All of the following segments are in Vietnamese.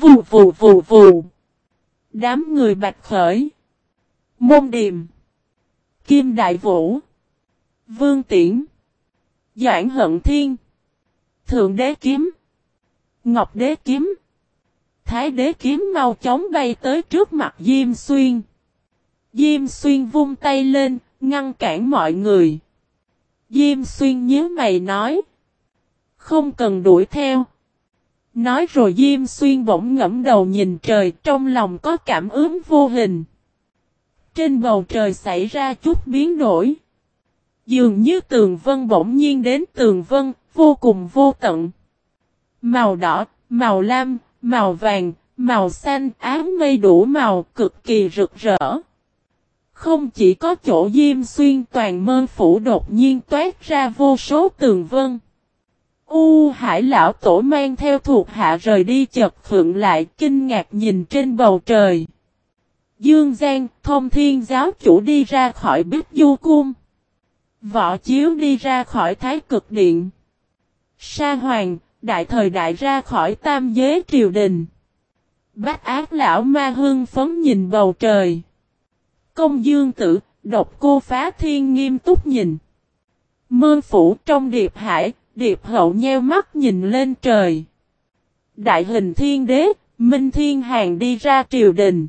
Vù vù vù vù. Đám người bạch khởi. Môn điềm. Kim Đại Vũ. Vương Tiễn. Doãn Hận Thiên. Thượng Đế Kiếm. Ngọc Đế Kiếm. Thái Đế Kiếm mau chóng bay tới trước mặt Diêm Xuyên. Diêm Xuyên vung tay lên, ngăn cản mọi người. Diêm Xuyên nhớ mày nói. Không cần đuổi theo. Nói rồi Diêm Xuyên bỗng ngẫm đầu nhìn trời trong lòng có cảm ứng vô hình. Trên bầu trời xảy ra chút biến đổi. Dường như tường vân bỗng nhiên đến tường vân, vô cùng vô tận. Màu đỏ, màu lam, màu vàng, màu xanh, ám mây đủ màu cực kỳ rực rỡ. Không chỉ có chỗ diêm xuyên toàn mơ phủ đột nhiên toát ra vô số tường vân. U hải lão tổ mang theo thuộc hạ rời đi chật khượng lại kinh ngạc nhìn trên bầu trời. Dương Giang, thông thiên giáo chủ đi ra khỏi bích du cung. Võ chiếu đi ra khỏi thái cực điện. Sa hoàng, đại thời đại ra khỏi tam giới triều đình. Bách ác lão ma Hương phấn nhìn bầu trời. Công dương tử, độc cô phá thiên nghiêm túc nhìn. Mơ phủ trong điệp hải, điệp hậu nheo mắt nhìn lên trời. Đại hình thiên đế, minh thiên hàng đi ra triều đình.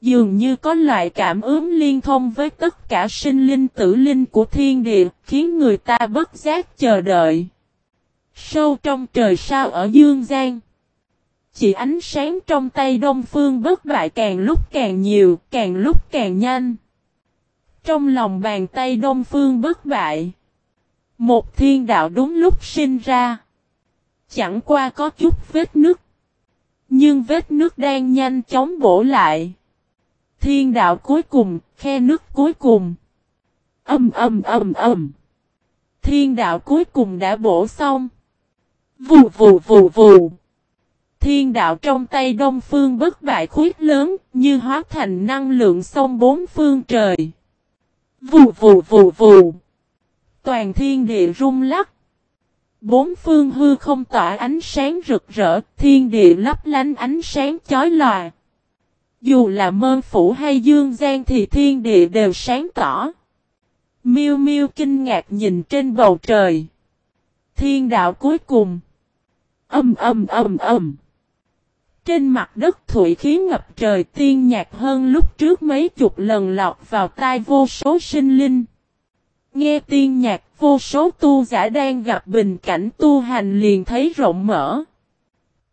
Dường như có loại cảm ứng liên thông với tất cả sinh linh tử linh của thiên địa, khiến người ta bất giác chờ đợi. Sâu trong trời sao ở Dương Giang. Chỉ ánh sáng trong tay Đông Phương bất bại càng lúc càng nhiều, càng lúc càng nhanh. Trong lòng bàn tay Đông Phương bất bại. Một thiên đạo đúng lúc sinh ra. Chẳng qua có chút vết nứt. Nhưng vết nước đang nhanh chóng bổ lại. Thiên đạo cuối cùng, khe nước cuối cùng. Âm âm âm âm. Thiên đạo cuối cùng đã bổ xong. Vù vù vù vù. Thiên đạo trong tay đông phương bất bại khuyết lớn, như hóa thành năng lượng sông bốn phương trời. Vù vù vù vù. Toàn thiên địa rung lắc. Bốn phương hư không tỏa ánh sáng rực rỡ, thiên địa lấp lánh ánh sáng chói lòa. Dù là mơ phủ hay dương gian thì thiên địa đều sáng tỏ. Miêu miêu kinh ngạc nhìn trên bầu trời. Thiên đạo cuối cùng. Âm âm âm âm. Trên mặt đất thủy khí ngập trời tiên nhạc hơn lúc trước mấy chục lần lọt vào tai vô số sinh linh. Nghe tiên nhạc vô số tu giả đang gặp bình cảnh tu hành liền thấy rộng mở.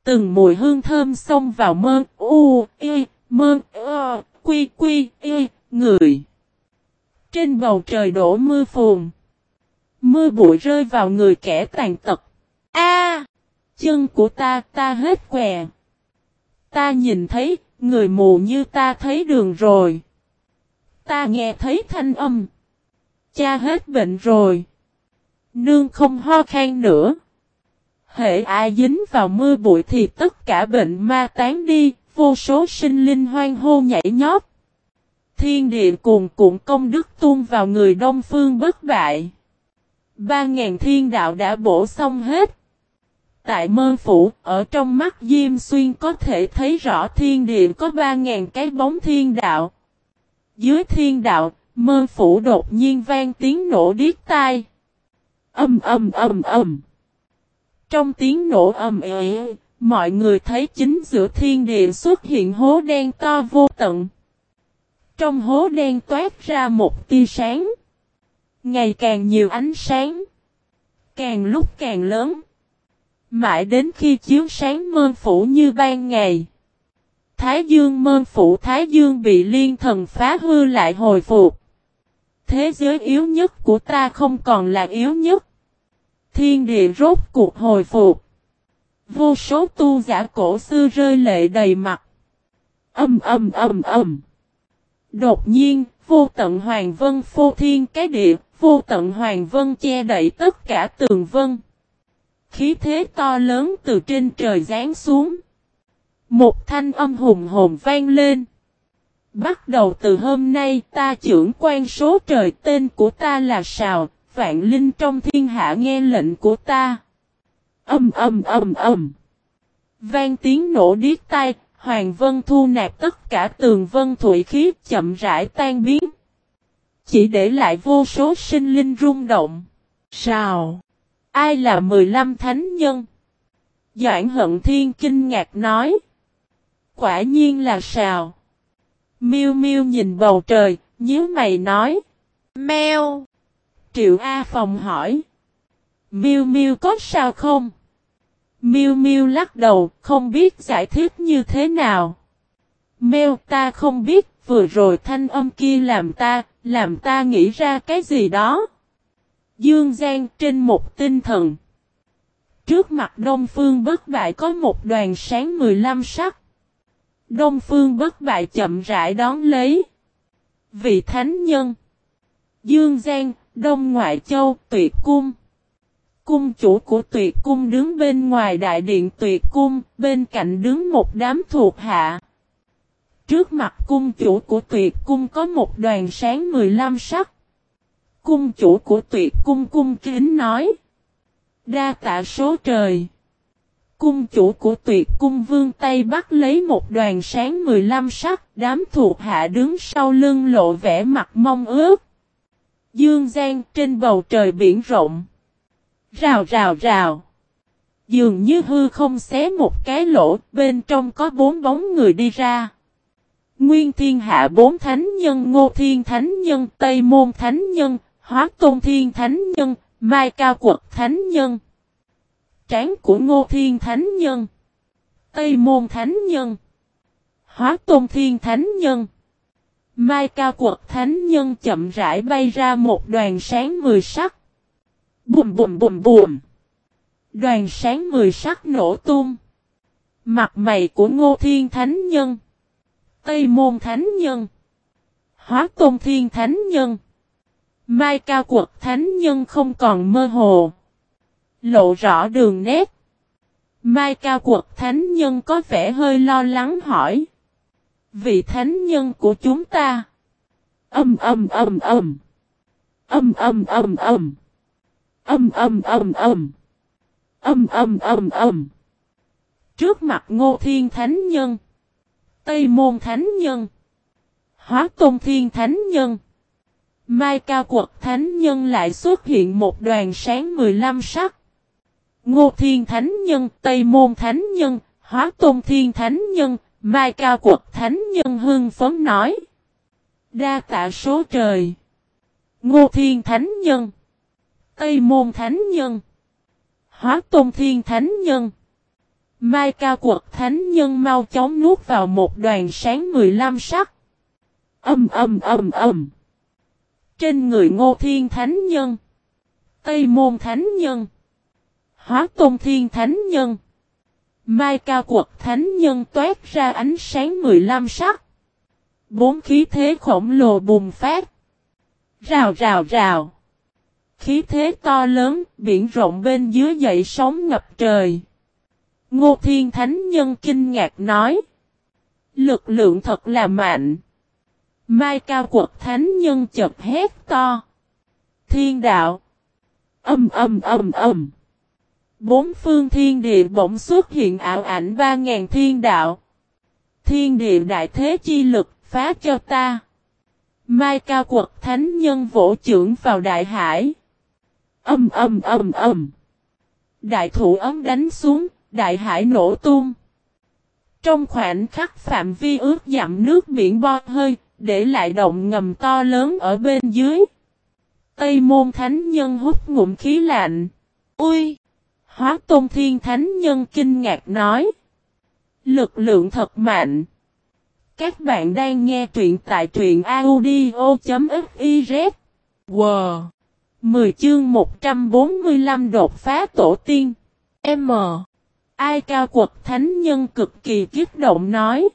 Từng mùi hương thơm xông vào mơ u, y, mơ, ơ, quy quy, y, người. Trên bầu trời đổ mưa phùn. Mưa bụi rơi vào người kẻ tàn tật. A, Chân của ta, ta hết què. Ta nhìn thấy, người mù như ta thấy đường rồi. Ta nghe thấy thanh âm. Cha hết bệnh rồi. Nương không ho khan nữa. Hệ ai dính vào mưa bụi thì tất cả bệnh ma tán đi, vô số sinh linh hoang hô nhảy nhót. Thiên địa cuồn cuộn công đức tuôn vào người đông phương bất bại. Ba ngàn thiên đạo đã bổ xong hết. Tại mơ phủ, ở trong mắt Diêm Xuyên có thể thấy rõ thiên địa có ba ngàn cái bóng thiên đạo. Dưới thiên đạo, mơ phủ đột nhiên vang tiếng nổ điếc tai. Âm âm âm âm. Trong tiếng nổ ầm ĩ, mọi người thấy chính giữa thiên địa xuất hiện hố đen to vô tận. Trong hố đen toát ra một tia sáng. Ngày càng nhiều ánh sáng. Càng lúc càng lớn. Mãi đến khi chiếu sáng mơ phủ như ban ngày. Thái dương mơ phủ Thái dương bị liên thần phá hư lại hồi phục. Thế giới yếu nhất của ta không còn là yếu nhất. Thiên địa rốt cuộc hồi phục. Vô số tu giả cổ xưa rơi lệ đầy mặt. Âm âm âm âm. Đột nhiên, vô tận hoàng vân phô thiên cái địa, vô tận hoàng vân che đậy tất cả tường vân. Khí thế to lớn từ trên trời rán xuống. Một thanh âm hùng hồn vang lên. Bắt đầu từ hôm nay ta trưởng quan số trời tên của ta là Sào, vạn linh trong thiên hạ nghe lệnh của ta. Âm âm âm âm. Vang tiếng nổ điếc tai, Hoàng Vân thu nạp tất cả tường vân thủy khí chậm rãi tan biến. Chỉ để lại vô số sinh linh rung động. Sao? Ai là 15 thánh nhân? Doãn hận thiên kinh ngạc nói. Quả nhiên là sao? Miêu miêu nhìn bầu trời, nhíu mày nói. Mèo. Triệu A Phòng hỏi. Miêu miêu có sao không? Miêu miêu lắc đầu, không biết giải thích như thế nào. Mèo ta không biết, vừa rồi thanh âm kia làm ta, làm ta nghĩ ra cái gì đó. Dương Giang trên một tinh thần. Trước mặt Đông Phương bất bại có một đoàn sáng 15 sắc. Đông Phương bất bại chậm rãi đón lấy. Vị thánh nhân. Dương Giang, Đông Ngoại Châu, Tuyệt Cung. Cung chủ của Tuyệt Cung đứng bên ngoài đại điện Tuyệt Cung, bên cạnh đứng một đám thuộc hạ. Trước mặt cung chủ của Tuyệt Cung có một đoàn sáng 15 sắc. Cung chủ của Tuyệt Cung cung kính nói. Đa tạ số trời. Cung chủ của tuyệt cung vương Tây Bắc lấy một đoàn sáng 15 sắc, đám thuộc hạ đứng sau lưng lộ vẻ mặt mong ước. Dương Giang trên bầu trời biển rộng. Rào rào rào. Dường như hư không xé một cái lỗ, bên trong có bốn bóng người đi ra. Nguyên thiên hạ bốn thánh nhân Ngô Thiên Thánh Nhân, Tây Môn Thánh Nhân, Hóa Tôn Thiên Thánh Nhân, Mai Cao Quật Thánh Nhân. Trán của Ngô Thiên Thánh Nhân. Tây Môn Thánh Nhân. Hóa Tôn Thiên Thánh Nhân. Mai Cao Quật Thánh Nhân chậm rãi bay ra một đoàn sáng mười sắc. Bùm bùm bùm bùm. Đoàn sáng mười sắc nổ tung. Mặt mày của Ngô Thiên Thánh Nhân. Tây Môn Thánh Nhân. Hóa Tôn Thiên Thánh Nhân. Mai Cao Quật Thánh Nhân không còn mơ hồ. Lộ rõ đường nét. Mai Cao Quật Thánh Nhân có vẻ hơi lo lắng hỏi. Vị Thánh Nhân của chúng ta. Âm âm âm âm. Âm âm âm âm. Âm âm âm âm. Âm âm âm âm. Trước mặt Ngô Thiên Thánh Nhân. Tây Môn Thánh Nhân. Hóa Tôn Thiên Thánh Nhân. Mai Cao Quật Thánh Nhân lại xuất hiện một đoàn sáng 15 sắc. Ngô Thiên Thánh Nhân, Tây Môn Thánh Nhân, Hóa Tôn Thiên Thánh Nhân, Mai Cao Quật Thánh Nhân hưng phấn nói. Đa tạ số trời. Ngô Thiên Thánh Nhân, Tây Môn Thánh Nhân, Hóa Tôn Thiên Thánh Nhân. Mai Cao Quật Thánh Nhân mau chóng nuốt vào một đoàn sáng 15 sắc. Âm âm âm âm. Trên người Ngô Thiên Thánh Nhân. Tây Môn Thánh Nhân. Hóa Tôn Thiên Thánh Nhân. Mai Cao Quật Thánh Nhân toát ra ánh sáng 15 sắc. Bốn khí thế khổng lồ bùng phát. Rào rào rào. Khí thế to lớn, biển rộng bên dưới dậy sóng ngập trời. Ngô Thiên Thánh Nhân kinh ngạc nói. Lực lượng thật là mạnh. Mai Cao Quật Thánh Nhân chật hét to. Thiên đạo. Âm âm âm âm. Bốn phương thiên địa bỗng xuất hiện ảo ảnh ba ngàn thiên đạo. Thiên địa đại thế chi lực phá cho ta. Mai cao quật thánh nhân vỗ trưởng vào đại hải. Âm âm âm âm. Đại thủ ấm đánh xuống, đại hải nổ tung. Trong khoảnh khắc phạm vi ướt dặm nước biển bo hơi, để lại động ngầm to lớn ở bên dưới. Tây môn thánh nhân hút ngụm khí lạnh. Ui! Hóa Tôn Thiên Thánh Nhân kinh ngạc nói. Lực lượng thật mạnh. Các bạn đang nghe truyện tại truyện audio.fiz. Wow! 10 chương 145 đột phá tổ tiên. M. Ai cao quật thánh nhân cực kỳ kiếp động nói.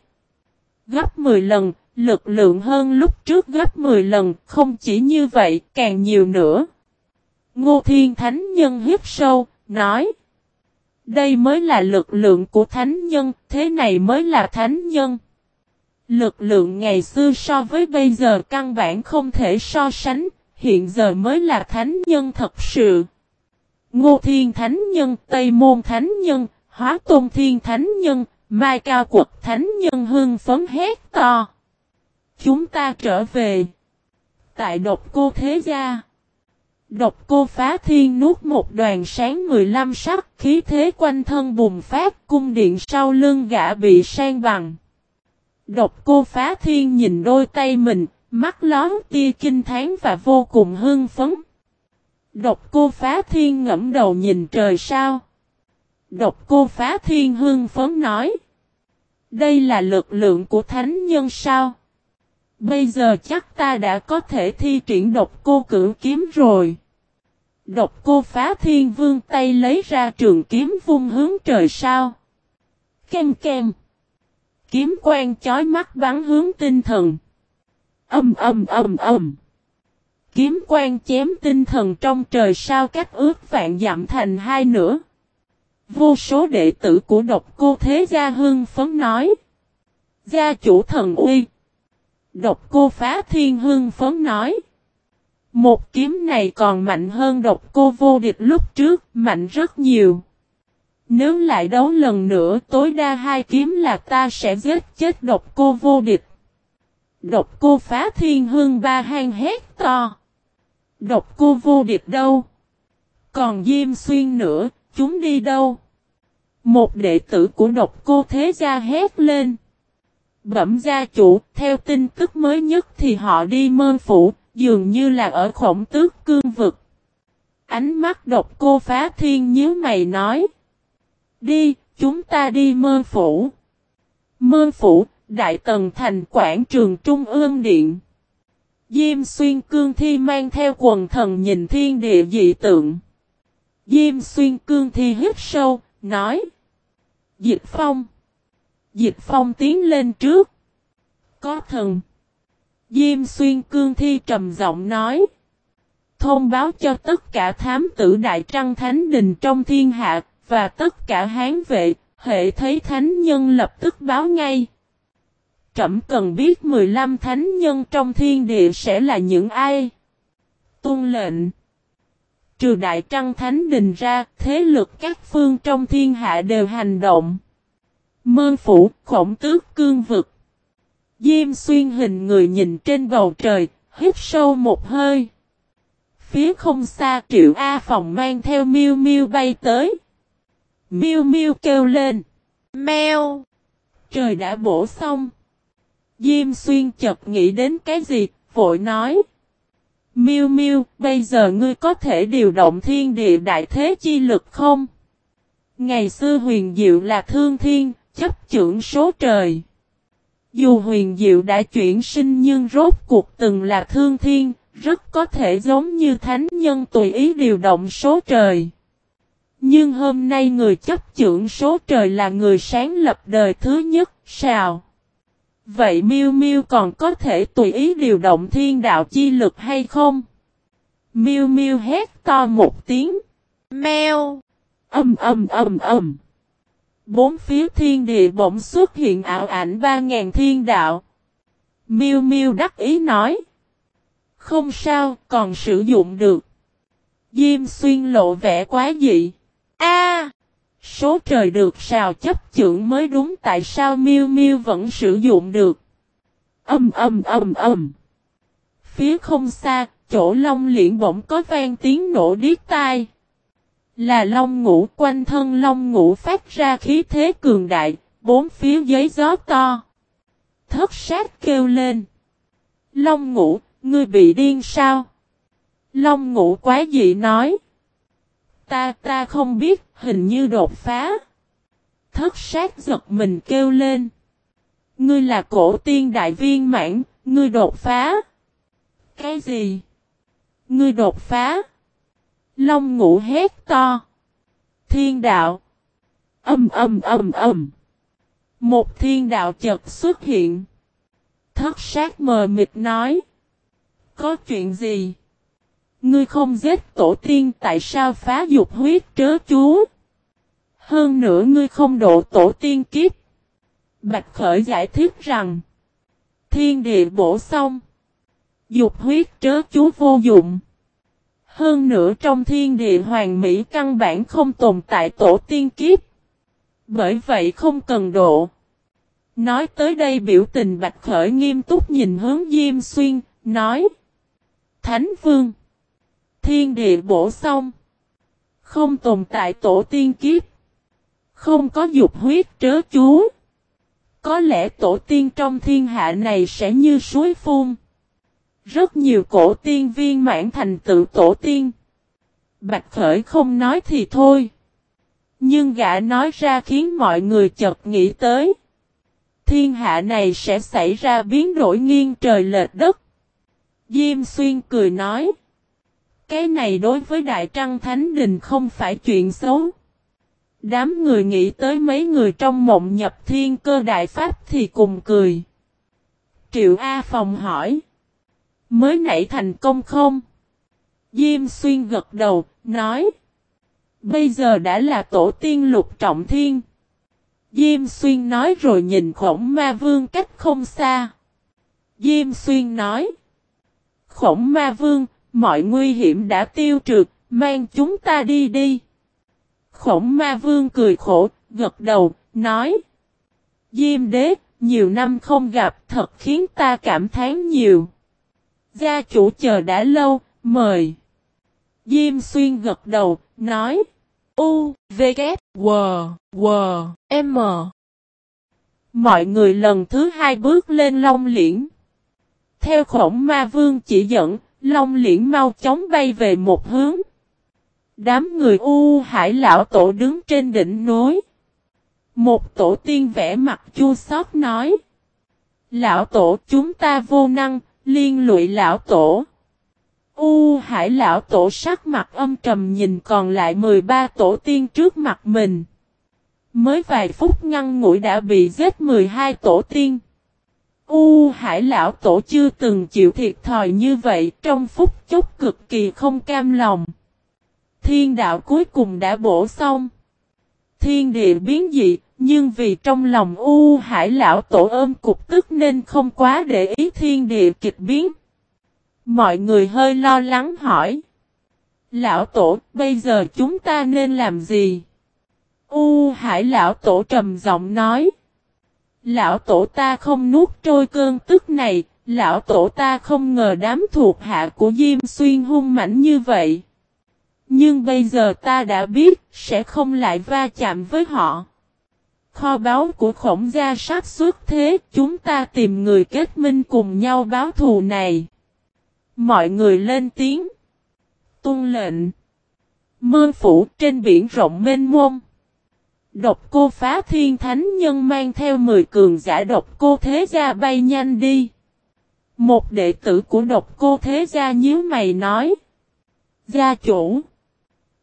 Gấp 10 lần, lực lượng hơn lúc trước gấp 10 lần, không chỉ như vậy, càng nhiều nữa. Ngô Thiên Thánh Nhân hít sâu, nói. Đây mới là lực lượng của thánh nhân, thế này mới là thánh nhân. Lực lượng ngày xưa so với bây giờ căn bản không thể so sánh, hiện giờ mới là thánh nhân thật sự. Ngô Thiên Thánh Nhân, Tây Môn Thánh Nhân, hóa tôn thiên thánh nhân, mai cao quật thánh nhân hưng phấn hét to. Chúng ta trở về. Tại độc cô thế gia. Độc cô phá thiên nuốt một đoàn sáng 15 sắc khí thế quanh thân bùng phát cung điện sau lưng gã bị sang bằng. Độc cô phá thiên nhìn đôi tay mình, mắt lón tia kinh thán và vô cùng hưng phấn. Độc cô phá thiên ngẫm đầu nhìn trời sao. Độc cô phá thiên hưng phấn nói. Đây là lực lượng của thánh nhân sao? Bây giờ chắc ta đã có thể thi triển độc cô cử kiếm rồi. Độc cô phá thiên vương tay lấy ra trường kiếm vung hướng trời sao. Kem kem. Kiếm quang chói mắt bắn hướng tinh thần. Âm âm âm âm. Kiếm quang chém tinh thần trong trời sao cách ước vạn dặm thành hai nửa. Vô số đệ tử của độc cô thế gia hương phấn nói. Gia chủ thần uy. Độc cô phá thiên hương phấn nói. Một kiếm này còn mạnh hơn độc cô vô địch lúc trước, mạnh rất nhiều. Nếu lại đấu lần nữa tối đa hai kiếm là ta sẽ giết chết độc cô vô địch. Độc cô phá thiên hương ba hang hét to. Độc cô vô địch đâu? Còn Diêm Xuyên nữa, chúng đi đâu? Một đệ tử của độc cô thế gia hét lên. Bẩm gia chủ, theo tin tức mới nhất thì họ đi mơ phủ, dường như là ở khổng tước cương vực. Ánh mắt độc cô phá thiên nhớ mày nói. Đi, chúng ta đi mơ phủ. Mơ phủ, Đại Tần Thành quảng trường Trung ương Điện. Diêm xuyên cương thi mang theo quần thần nhìn thiên địa dị tượng. Diêm xuyên cương thi hít sâu, nói. Dịch phong. Dịch phong tiến lên trước. Có thần. Diêm xuyên cương thi trầm giọng nói. Thông báo cho tất cả thám tử Đại Trăng Thánh Đình trong thiên hạ, và tất cả hán vệ, hệ thấy thánh nhân lập tức báo ngay. Trẩm cần biết 15 thánh nhân trong thiên địa sẽ là những ai? Tôn lệnh. Trừ Đại Trăng Thánh Đình ra, thế lực các phương trong thiên hạ đều hành động. Mơ phủ, khổng tước cương vực. Diêm xuyên hình người nhìn trên bầu trời, hít sâu một hơi. Phía không xa triệu A phòng mang theo miêu miêu bay tới. miu miêu kêu lên. Mèo. Trời đã bổ xong. Diêm xuyên chợt nghĩ đến cái gì, vội nói. miu miêu, bây giờ ngươi có thể điều động thiên địa đại thế chi lực không? Ngày xưa huyền diệu là thương thiên, chấp trưởng số trời. Dù huyền diệu đã chuyển sinh nhưng rốt cuộc từng là thương thiên, rất có thể giống như thánh nhân tùy ý điều động số trời. Nhưng hôm nay người chấp trưởng số trời là người sáng lập đời thứ nhất, sao? Vậy Miêu Miêu còn có thể tùy ý điều động thiên đạo chi lực hay không? Miêu Miêu hét to một tiếng. Mèo! Âm âm âm âm! Bốn phía thiên địa bỗng xuất hiện ảo ảnh ba ngàn thiên đạo. Miêu Miêu đắc ý nói. Không sao, còn sử dụng được. Diêm xuyên lộ vẻ quá dị. A, Số trời được sao chấp trưởng mới đúng tại sao Miêu Miêu vẫn sử dụng được. Âm âm âm âm. Phía không xa, chỗ long liễn bỗng có vang tiếng nổ điếc tai. Là long ngũ quanh thân long ngũ phát ra khí thế cường đại, bốn phía giấy gió to. Thất sát kêu lên. Long ngũ, ngươi bị điên sao? Long ngũ quá dị nói. Ta ta không biết, hình như đột phá. Thất sát giật mình kêu lên. Ngươi là cổ tiên đại viên mãn, ngươi đột phá. Cái gì? Ngươi đột phá. Long ngủ hét to. Thiên đạo. Âm âm âm âm. Một thiên đạo chợt xuất hiện. Thất sát mờ mịt nói. Có chuyện gì? Ngươi không giết tổ tiên tại sao phá dục huyết trớ chú? Hơn nữa ngươi không độ tổ tiên kiếp. Bạch Khởi giải thích rằng. Thiên địa bổ xong. Dục huyết trớ chú vô dụng. Hơn nữa trong thiên địa hoàng mỹ căn bản không tồn tại tổ tiên kiếp. Bởi vậy không cần độ. Nói tới đây biểu tình Bạch Khởi nghiêm túc nhìn hướng Diêm Xuyên, nói. Thánh Vương. Thiên địa bổ xong. Không tồn tại tổ tiên kiếp. Không có dục huyết trớ chú. Có lẽ tổ tiên trong thiên hạ này sẽ như suối phun. Rất nhiều cổ tiên viên mãn thành tự tổ tiên. Bạch Khởi không nói thì thôi. Nhưng gã nói ra khiến mọi người chợt nghĩ tới. Thiên hạ này sẽ xảy ra biến đổi nghiêng trời lệch đất. Diêm Xuyên cười nói. Cái này đối với Đại Trăng Thánh Đình không phải chuyện xấu. Đám người nghĩ tới mấy người trong mộng nhập thiên cơ đại pháp thì cùng cười. Triệu A Phòng hỏi. Mới nãy thành công không? Diêm xuyên gật đầu, nói. Bây giờ đã là tổ tiên lục trọng thiên. Diêm xuyên nói rồi nhìn khổng ma vương cách không xa. Diêm xuyên nói. Khổng ma vương, mọi nguy hiểm đã tiêu trượt, mang chúng ta đi đi. Khổng ma vương cười khổ, gật đầu, nói. Diêm đế, nhiều năm không gặp thật khiến ta cảm thán nhiều. Gia chủ chờ đã lâu, mời. Diêm xuyên gật đầu, nói. U, V, K, W, W, M. Mọi người lần thứ hai bước lên Long Liễn. Theo khổng ma vương chỉ dẫn, Long Liễn mau chóng bay về một hướng. Đám người U Hải Lão Tổ đứng trên đỉnh núi. Một tổ tiên vẽ mặt chua xót nói. Lão Tổ chúng ta vô năng, liên lụy Lão Tổ. U Hải Lão Tổ sắc mặt âm trầm nhìn còn lại 13 tổ tiên trước mặt mình. Mới vài phút ngăn ngủi đã bị giết 12 tổ tiên. U Hải Lão Tổ chưa từng chịu thiệt thòi như vậy trong phút chốc cực kỳ không cam lòng. Thiên đạo cuối cùng đã bổ xong. Thiên địa biến dị, nhưng vì trong lòng U Hải Lão Tổ ôm cục tức nên không quá để ý thiên địa kịch biến. Mọi người hơi lo lắng hỏi. Lão Tổ, bây giờ chúng ta nên làm gì? U Hải Lão Tổ trầm giọng nói. Lão Tổ ta không nuốt trôi cơn tức này, Lão Tổ ta không ngờ đám thuộc hạ của Diêm Xuyên hung mảnh như vậy. Nhưng bây giờ ta đã biết, sẽ không lại va chạm với họ. Kho báu của khổng gia sắp xuất thế, chúng ta tìm người kết minh cùng nhau báo thù này. Mọi người lên tiếng. Tuân lệnh. Mơ phủ trên biển rộng mênh mông. Độc cô phá thiên thánh nhân mang theo 10 cường giả độc cô thế gia bay nhanh đi. Một đệ tử của độc cô thế gia nhíu mày nói. Gia chủ.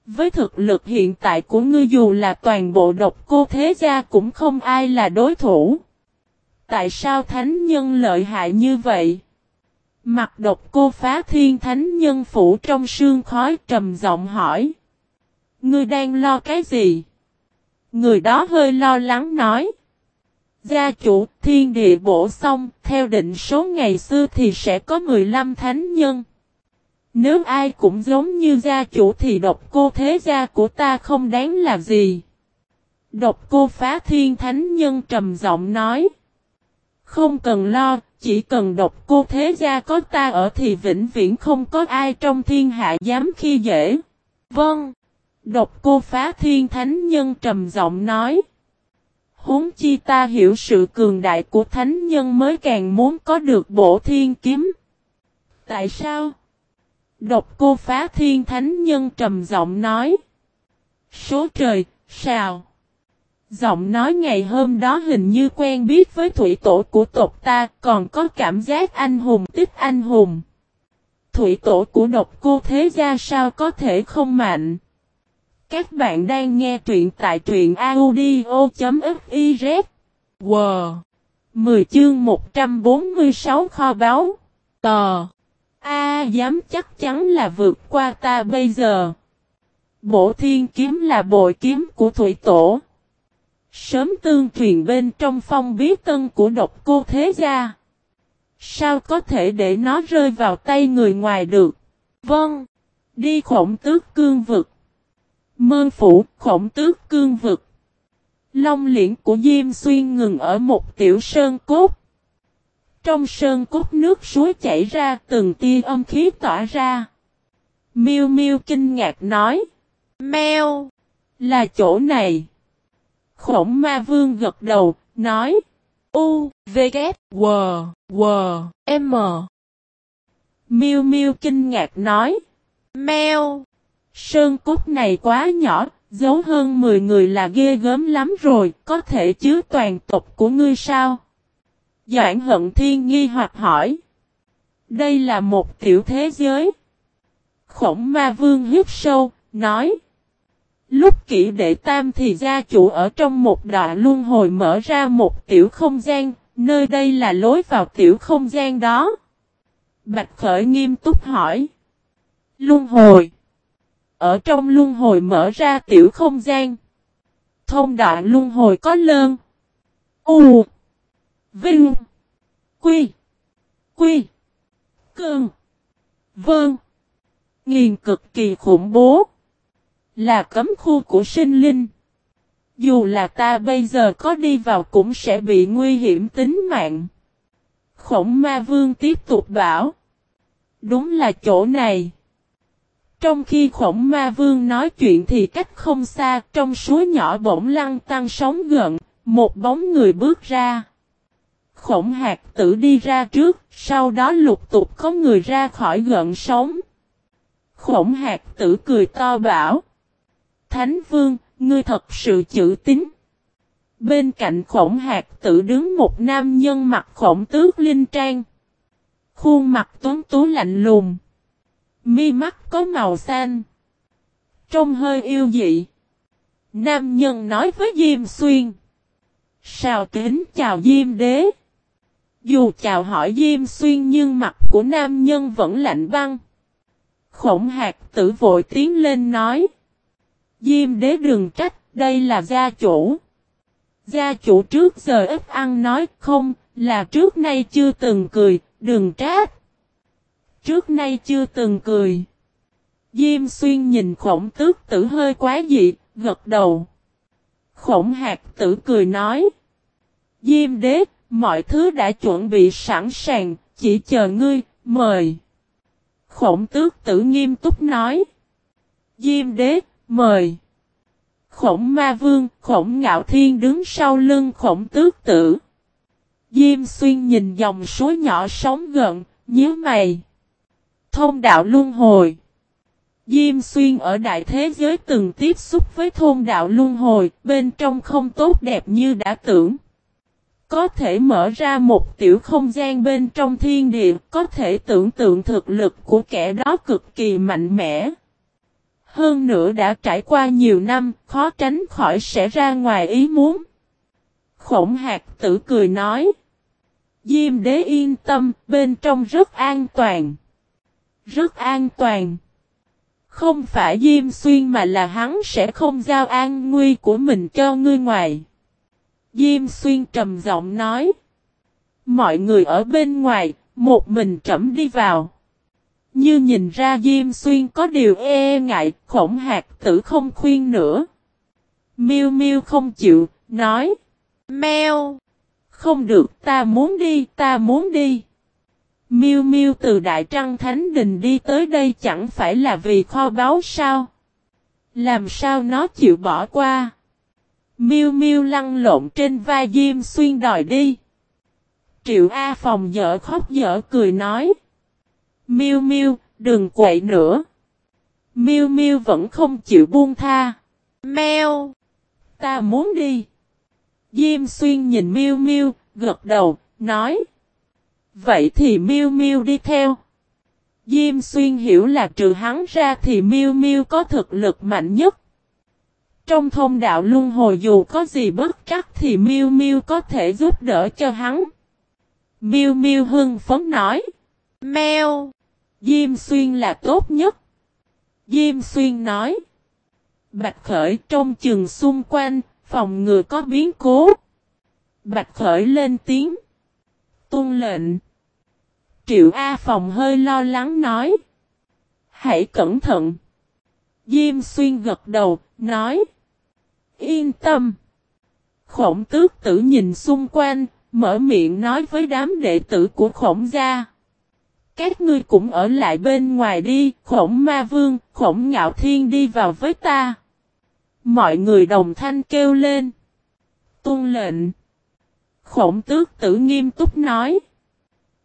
Với thực lực hiện tại của ngươi dù là toàn bộ độc cô thế gia cũng không ai là đối thủ. Tại sao thánh nhân lợi hại như vậy? Mặt độc cô phá thiên thánh nhân phủ trong sương khói trầm giọng hỏi. Ngươi đang lo cái gì? Người đó hơi lo lắng nói. Gia chủ thiên địa bổ xong, theo định số ngày xưa thì sẽ có 15 thánh nhân. Nếu ai cũng giống như gia chủ thì độc cô thế gia của ta không đáng là gì. Độc cô phá thiên thánh nhân trầm giọng nói. Không cần lo, chỉ cần độc cô thế gia có ta ở thì vĩnh viễn không có ai trong thiên hạ dám khi dễ. Vâng. Độc cô phá thiên thánh nhân trầm giọng nói. Huống chi ta hiểu sự cường đại của thánh nhân mới càng muốn có được bộ thiên kiếm. Tại sao? Độc cô phá thiên thánh nhân trầm giọng nói. Số trời, sao? Giọng nói ngày hôm đó hình như quen biết với thủy tổ của tộc ta còn có cảm giác anh hùng tích anh hùng. Thủy tổ của độc cô thế gia sao có thể không mạnh? Các bạn đang nghe truyện tại truyện audio.fiz. Wow! 10 chương 146 kho báu. tờ A, dám chắc chắn là vượt qua ta bây giờ. Bổ thiên kiếm là bội kiếm của thủy tổ. Sớm tương truyền bên trong phong bí tân của độc cô thế gia. Sao có thể để nó rơi vào tay người ngoài được? Vâng. Đi khổng tước cương vực. Mơ phủ khổng tước cương vực. Long liễn của Diêm Xuyên ngừng ở một tiểu sơn cốt. Trong sơn cốt nước suối chảy ra từng tia âm khí tỏa ra. Miêu Miêu kinh ngạc nói. Mèo! Là chỗ này. Khổng ma vương gật đầu, nói. U, V, K, W, W, M. Miêu Miêu kinh ngạc nói. Mèo! Sơn cốt này quá nhỏ, giấu hơn 10 người là ghê gớm lắm rồi, có thể chứa toàn tộc của ngươi sao? Doãn hận thiên nghi hoặc hỏi. Đây là một tiểu thế giới. Khổng ma vương hiếp sâu, nói. Lúc kỹ đệ tam thì gia chủ ở trong một đoạn luân hồi mở ra một tiểu không gian, nơi đây là lối vào tiểu không gian đó. Bạch Khởi nghiêm túc hỏi. Luân hồi. Ở trong luân hồi mở ra tiểu không gian. Thông đoạn luân hồi có lơn. U. Vinh. Quy. Quy. Cơn. Vâng. Nghiền cực kỳ khủng bố. Là cấm khu của sinh linh. Dù là ta bây giờ có đi vào cũng sẽ bị nguy hiểm tính mạng. Khổng ma vương tiếp tục bảo. Đúng là chỗ này. Trong khi khổng ma vương nói chuyện thì cách không xa trong suối nhỏ bỗng lăng tăng sóng gợn, một bóng người bước ra. Khổng hạt tử đi ra trước, sau đó lục tục có người ra khỏi gợn sóng. Khổng hạt tử cười to bảo. Thánh vương, ngươi thật sự chữ tín. Bên cạnh khổng hạt tử đứng một nam nhân mặt khổng tước linh trang. Khuôn mặt tuấn tú lạnh lùng. Mi mắt có màu xanh. Trông hơi yêu dị. Nam nhân nói với Diêm Xuyên. Sao kính chào Diêm Đế. Dù chào hỏi Diêm Xuyên nhưng mặt của nam nhân vẫn lạnh băng. Khổng hạt tử vội tiến lên nói. Diêm đế đừng trách, đây là gia chủ. Gia chủ trước giờ ít ăn nói không, là trước nay chưa từng cười, đừng trách. Trước nay chưa từng cười. Diêm xuyên nhìn khổng tước tử hơi quá dị, gật đầu. Khổng hạt tử cười nói. Diêm đế, mọi thứ đã chuẩn bị sẵn sàng, chỉ chờ ngươi, mời. Khổng tước tử nghiêm túc nói. Diêm đế, mời. Khổng ma vương, khổng ngạo thiên đứng sau lưng khổng tước tử. Diêm xuyên nhìn dòng suối nhỏ sóng gần, nhớ mày. Thông đạo luân hồi. Diêm xuyên ở đại thế giới từng tiếp xúc với thôn đạo luân hồi, bên trong không tốt đẹp như đã tưởng. Có thể mở ra một tiểu không gian bên trong thiên địa, có thể tưởng tượng thực lực của kẻ đó cực kỳ mạnh mẽ. Hơn nữa đã trải qua nhiều năm, khó tránh khỏi sẽ ra ngoài ý muốn. Khổng hạt tử cười nói. Diêm đế yên tâm, bên trong rất an toàn. Rất an toàn. Không phải Diêm Xuyên mà là hắn sẽ không giao an nguy của mình cho ngươi ngoài. Diêm Xuyên trầm giọng nói. Mọi người ở bên ngoài, một mình trẫm đi vào. Như nhìn ra Diêm Xuyên có điều e ngại, khổng hạt tử không khuyên nữa. Miêu Miêu không chịu, nói. Mèo! Không được, ta muốn đi, ta muốn đi. Miêu Miêu từ Đại Trăng Thánh Đình đi tới đây chẳng phải là vì kho báu sao? Làm sao nó chịu bỏ qua? Miêu Miêu lăn lộn trên vai Diêm Xuyên đòi đi. Triệu A Phòng dở khóc dở cười nói. Miêu Miêu, đừng quậy nữa. Miêu Miêu vẫn không chịu buông tha. Mèo, ta muốn đi. Diêm Xuyên nhìn Miêu Miêu, gật đầu, nói. Vậy thì Miêu Miêu đi theo. Diêm Xuyên hiểu là trừ hắn ra thì Miêu Miêu có thực lực mạnh nhất. Trong thông đạo luân hồi dù có gì bất trắc thì Miêu Miêu có thể giúp đỡ cho hắn. Miêu Miêu hưng phấn nói. Mèo. Diêm Xuyên là tốt nhất. Diêm Xuyên nói. Bạch Khởi trong chừng xung quanh, phòng ngừa có biến cố. Bạch Khởi lên tiếng. Tôn lệnh. Triệu A phòng hơi lo lắng nói. Hãy cẩn thận. Diêm Xuyên gật đầu, nói. Yên tâm. Khổng tước tử nhìn xung quanh, mở miệng nói với đám đệ tử của khổng gia. Các ngươi cũng ở lại bên ngoài đi, khổng ma vương, khổng ngạo thiên đi vào với ta. Mọi người đồng thanh kêu lên. Tôn lệnh. Khổng tước tử nghiêm túc nói.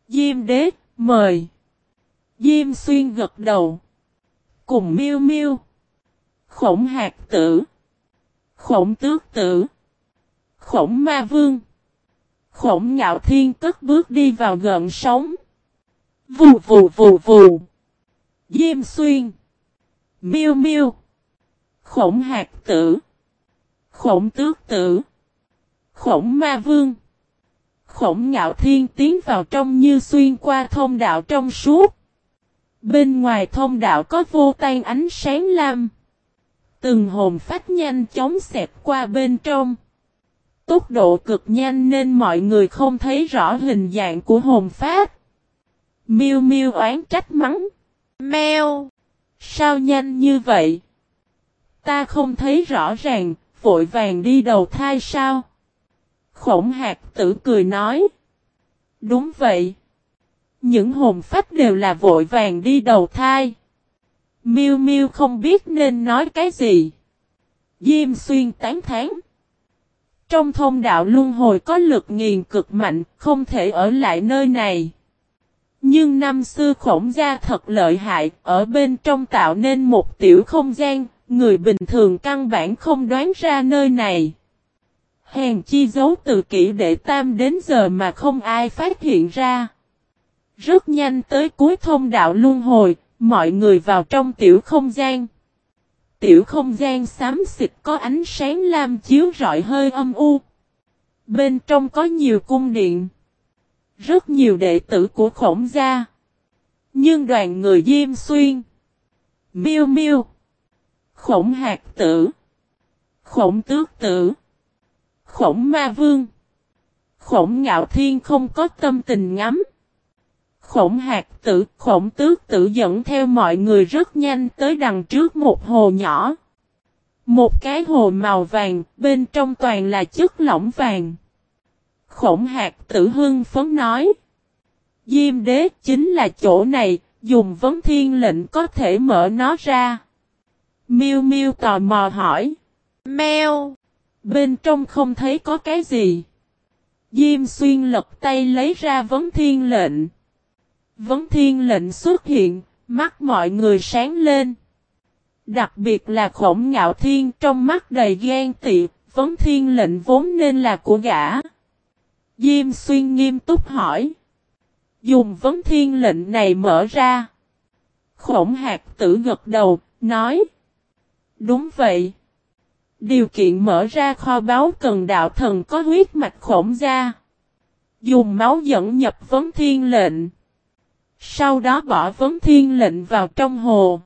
Diêm đế, mời. Diêm xuyên gật đầu. Cùng miêu miêu. Khổng hạt tử. Khổng tước tử. Khổng ma vương. Khổng ngạo thiên cất bước đi vào gần sống. Vù vù vù vù. Diêm xuyên. Miêu miêu. Khổng hạt tử. Khổng tước tử. Khổng ma vương. Khổng ngạo thiên tiến vào trong như xuyên qua thông đạo trong suốt. Bên ngoài thông đạo có vô tan ánh sáng lam. Từng hồn phát nhanh chóng xẹp qua bên trong. Tốc độ cực nhanh nên mọi người không thấy rõ hình dạng của hồn phát. Miêu miêu oán trách mắng. Mèo! Sao nhanh như vậy? Ta không thấy rõ ràng, vội vàng đi đầu thai sao? Khổng hạt tử cười nói. Đúng vậy. Những hồn phách đều là vội vàng đi đầu thai miu miu không biết nên nói cái gì. Diêm xuyên tán thán. Trong thông đạo luân hồi có lực nghiền cực mạnh, không thể ở lại nơi này. Nhưng năm xưa khổng gia thật lợi hại, ở bên trong tạo nên một tiểu không gian, người bình thường căn bản không đoán ra nơi này. Hèn chi giấu từ kỷ đệ tam đến giờ mà không ai phát hiện ra. Rất nhanh tới cuối thông đạo luân hồi, mọi người vào trong tiểu không gian. Tiểu không gian xám xịt có ánh sáng lam chiếu rọi hơi âm u. Bên trong có nhiều cung điện. Rất nhiều đệ tử của khổng gia. Nhưng đoàn người Diêm Xuyên. Miêu Miêu. Khổng hạt tử. Khổng tước tử. Khổng ma vương. Khổng ngạo thiên không có tâm tình ngắm. Khổng hạt tử, khổng tước tử dẫn theo mọi người rất nhanh tới đằng trước một hồ nhỏ. Một cái hồ màu vàng, bên trong toàn là chất lỏng vàng. Khổng hạt tử hưng phấn nói. Diêm đế chính là chỗ này, dùng vấn thiên lệnh có thể mở nó ra. Miêu miêu tò mò hỏi. Mèo. Bên trong không thấy có cái gì. Diêm xuyên lật tay lấy ra vấn thiên lệnh. Vấn thiên lệnh xuất hiện, mắt mọi người sáng lên. Đặc biệt là khổng ngạo thiên trong mắt đầy ghen tị, vấn thiên lệnh vốn nên là của gã. Diêm xuyên nghiêm túc hỏi. Dùng vấn thiên lệnh này mở ra. Khổng hạt tử gật đầu, nói. Đúng vậy. Điều kiện mở ra kho báu cần đạo thần có huyết mạch khổng ra Dùng máu dẫn nhập vấn thiên lệnh. Sau đó bỏ vấn thiên lệnh vào trong hồ.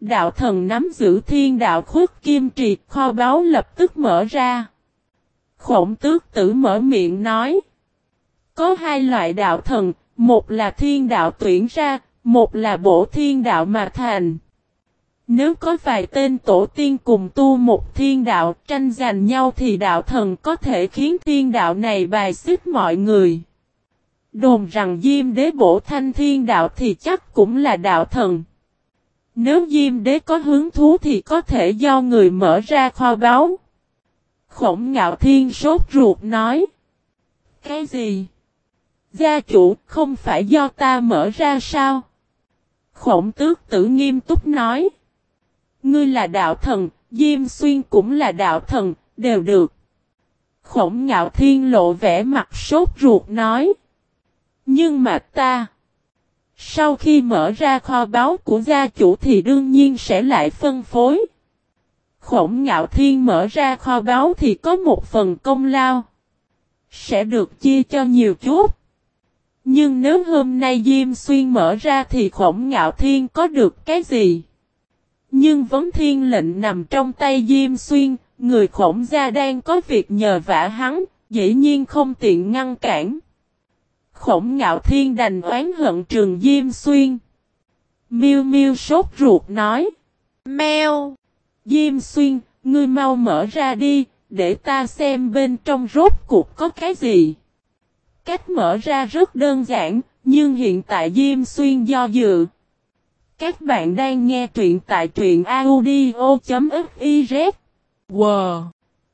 Đạo thần nắm giữ thiên đạo khuất kim triệt kho báu lập tức mở ra. Khổng tước tử mở miệng nói. Có hai loại đạo thần, một là thiên đạo tuyển ra, một là bổ thiên đạo mà thành. Nếu có vài tên tổ tiên cùng tu một thiên đạo tranh giành nhau thì đạo thần có thể khiến thiên đạo này bài xích mọi người. Đồn rằng Diêm đế bổ thanh thiên đạo thì chắc cũng là đạo thần. Nếu Diêm đế có hứng thú thì có thể do người mở ra kho báu. Khổng ngạo thiên sốt ruột nói. Cái gì? Gia chủ không phải do ta mở ra sao? Khổng tước tử nghiêm túc nói. Ngươi là đạo thần, Diêm Xuyên cũng là đạo thần, đều được. Khổng ngạo thiên lộ vẻ mặt sốt ruột nói. Nhưng mà ta, sau khi mở ra kho báu của gia chủ thì đương nhiên sẽ lại phân phối. Khổng ngạo thiên mở ra kho báu thì có một phần công lao. Sẽ được chia cho nhiều chút. Nhưng nếu hôm nay Diêm Xuyên mở ra thì khổng ngạo thiên có được cái gì? Nhưng vấn thiên lệnh nằm trong tay Diêm Xuyên, người khổng gia đang có việc nhờ vả hắn, dĩ nhiên không tiện ngăn cản. Khổng ngạo thiên đành oán hận trường Diêm Xuyên. Miêu miêu sốt ruột nói. Mèo! Diêm Xuyên, ngươi mau mở ra đi, để ta xem bên trong rốt cuộc có cái gì. Cách mở ra rất đơn giản, nhưng hiện tại Diêm Xuyên do dự. Các bạn đang nghe truyện tại truyện audio.fiz. Wow!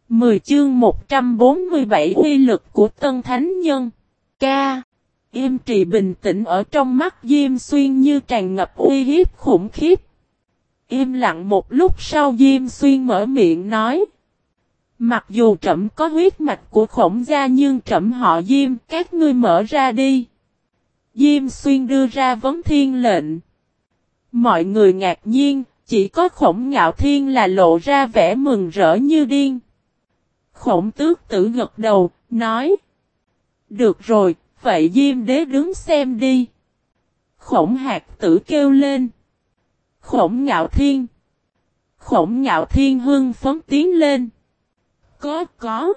10 chương 147 uy lực của Tân Thánh Nhân. Ca. Im trì bình tĩnh ở trong mắt Diêm Xuyên như tràn ngập uy hiếp khủng khiếp. Im lặng một lúc sau Diêm Xuyên mở miệng nói. Mặc dù trẫm có huyết mạch của khổng gia nhưng trẫm họ Diêm, các ngươi mở ra đi. Diêm Xuyên đưa ra vấn thiên lệnh. Mọi người ngạc nhiên, chỉ có khổng ngạo thiên là lộ ra vẻ mừng rỡ như điên. Khổng tước tử gật đầu, nói. Được rồi, vậy Diêm đế đứng xem đi. Khổng hạt tử kêu lên. Khổng ngạo thiên. Khổng ngạo thiên hưng phấn tiến lên. Có có.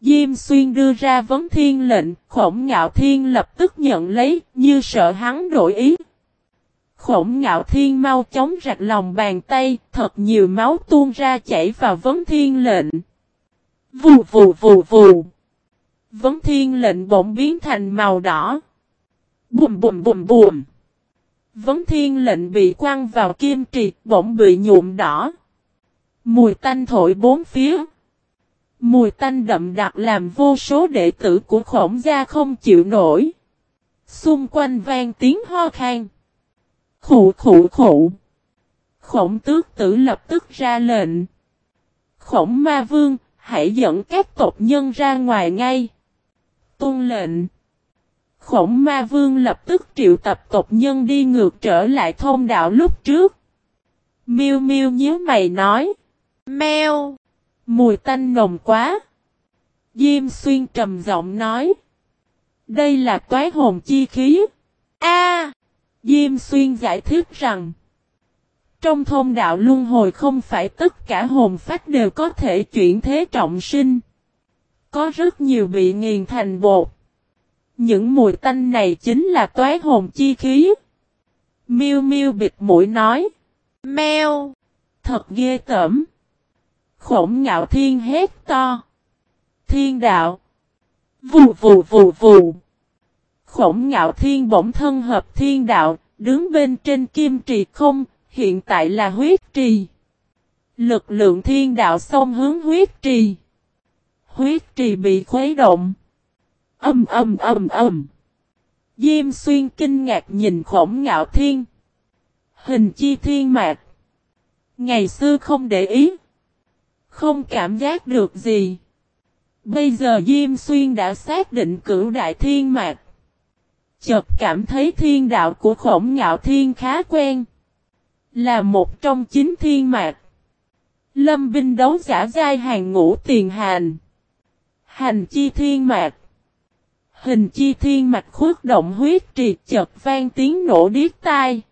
Diêm xuyên đưa ra vấn thiên lệnh, khổng ngạo thiên lập tức nhận lấy, như sợ hắn đổi ý. Khổng ngạo thiên mau chóng rạch lòng bàn tay, thật nhiều máu tuôn ra chảy vào vấn thiên lệnh. Vù vù vù vù. Vấn thiên lệnh bỗng biến thành màu đỏ. Bùm bùm bùm bùm. Vấn thiên lệnh bị quăng vào kim trì, bỗng bị nhuộm đỏ. Mùi tanh thổi bốn phía. Mùi tanh đậm đặc làm vô số đệ tử của khổng gia không chịu nổi. Xung quanh vang tiếng ho khan. Khủ khủ khủ. Khổng tước tử lập tức ra lệnh. Khổng ma vương, hãy dẫn các tộc nhân ra ngoài ngay. Tôn lệnh. Khổng ma vương lập tức triệu tập tộc nhân đi ngược trở lại thông đạo lúc trước. Miêu miêu nhíu mày nói. Mèo. Mùi tanh nồng quá. Diêm xuyên trầm giọng nói. Đây là toái hồn chi khí. A. Diêm xuyên giải thích rằng. Trong thông đạo luân hồi không phải tất cả hồn phách đều có thể chuyển thế trọng sinh. Có rất nhiều bị nghiền thành bột. Những mùi tanh này chính là toái hồn chi khí. Miu Miu bịt mũi nói. Mèo. Thật ghê tởm. Khổng ngạo thiên hét to. Thiên đạo. Vù vù vù vù. Khổng ngạo thiên bỗng thân hợp thiên đạo, đứng bên trên kim trì không, hiện tại là huyết trì. Lực lượng thiên đạo xông hướng huyết trì. Huyết trì bị khuấy động. Âm âm âm âm. Diêm xuyên kinh ngạc nhìn khổng ngạo thiên. Hình chi thiên mạc. Ngày xưa không để ý. Không cảm giác được gì. Bây giờ Diêm Xuyên đã xác định cửu đại thiên mạc. Chợt cảm thấy thiên đạo của khổng ngạo thiên khá quen. Là một trong chín thiên mạc. Lâm binh đấu giả giai hàng ngũ tiền hành. Hành chi thiên mạc. Hình chi thiên mạch khuất động huyết triệt chợt vang tiếng nổ điếc tai.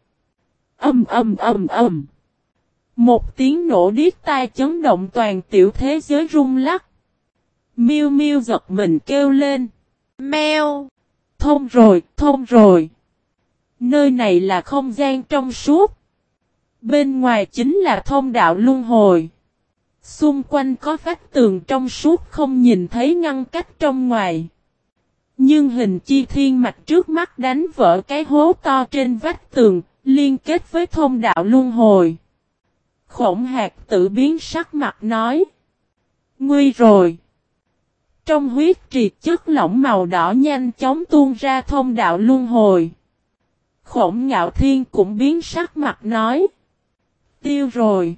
Âm âm âm âm. Một tiếng nổ điếc tai chấn động toàn tiểu thế giới rung lắc. Miu Miu giật mình kêu lên. Mèo. Thông rồi, thông rồi. Nơi này là không gian trong suốt. Bên ngoài chính là thông đạo luân hồi. Xung quanh có vách tường trong suốt không nhìn thấy ngăn cách trong ngoài. Nhưng hình chi thiên mạch trước mắt đánh vỡ cái hố to trên vách tường, liên kết với thông đạo luân hồi. Khổng hạt tự biến sắc mặt nói. Nguy rồi. Trong huyết triệt chất lỏng màu đỏ nhanh chóng tuôn ra thông đạo luân hồi. Khổng ngạo thiên cũng biến sắc mặt nói. Tiêu rồi.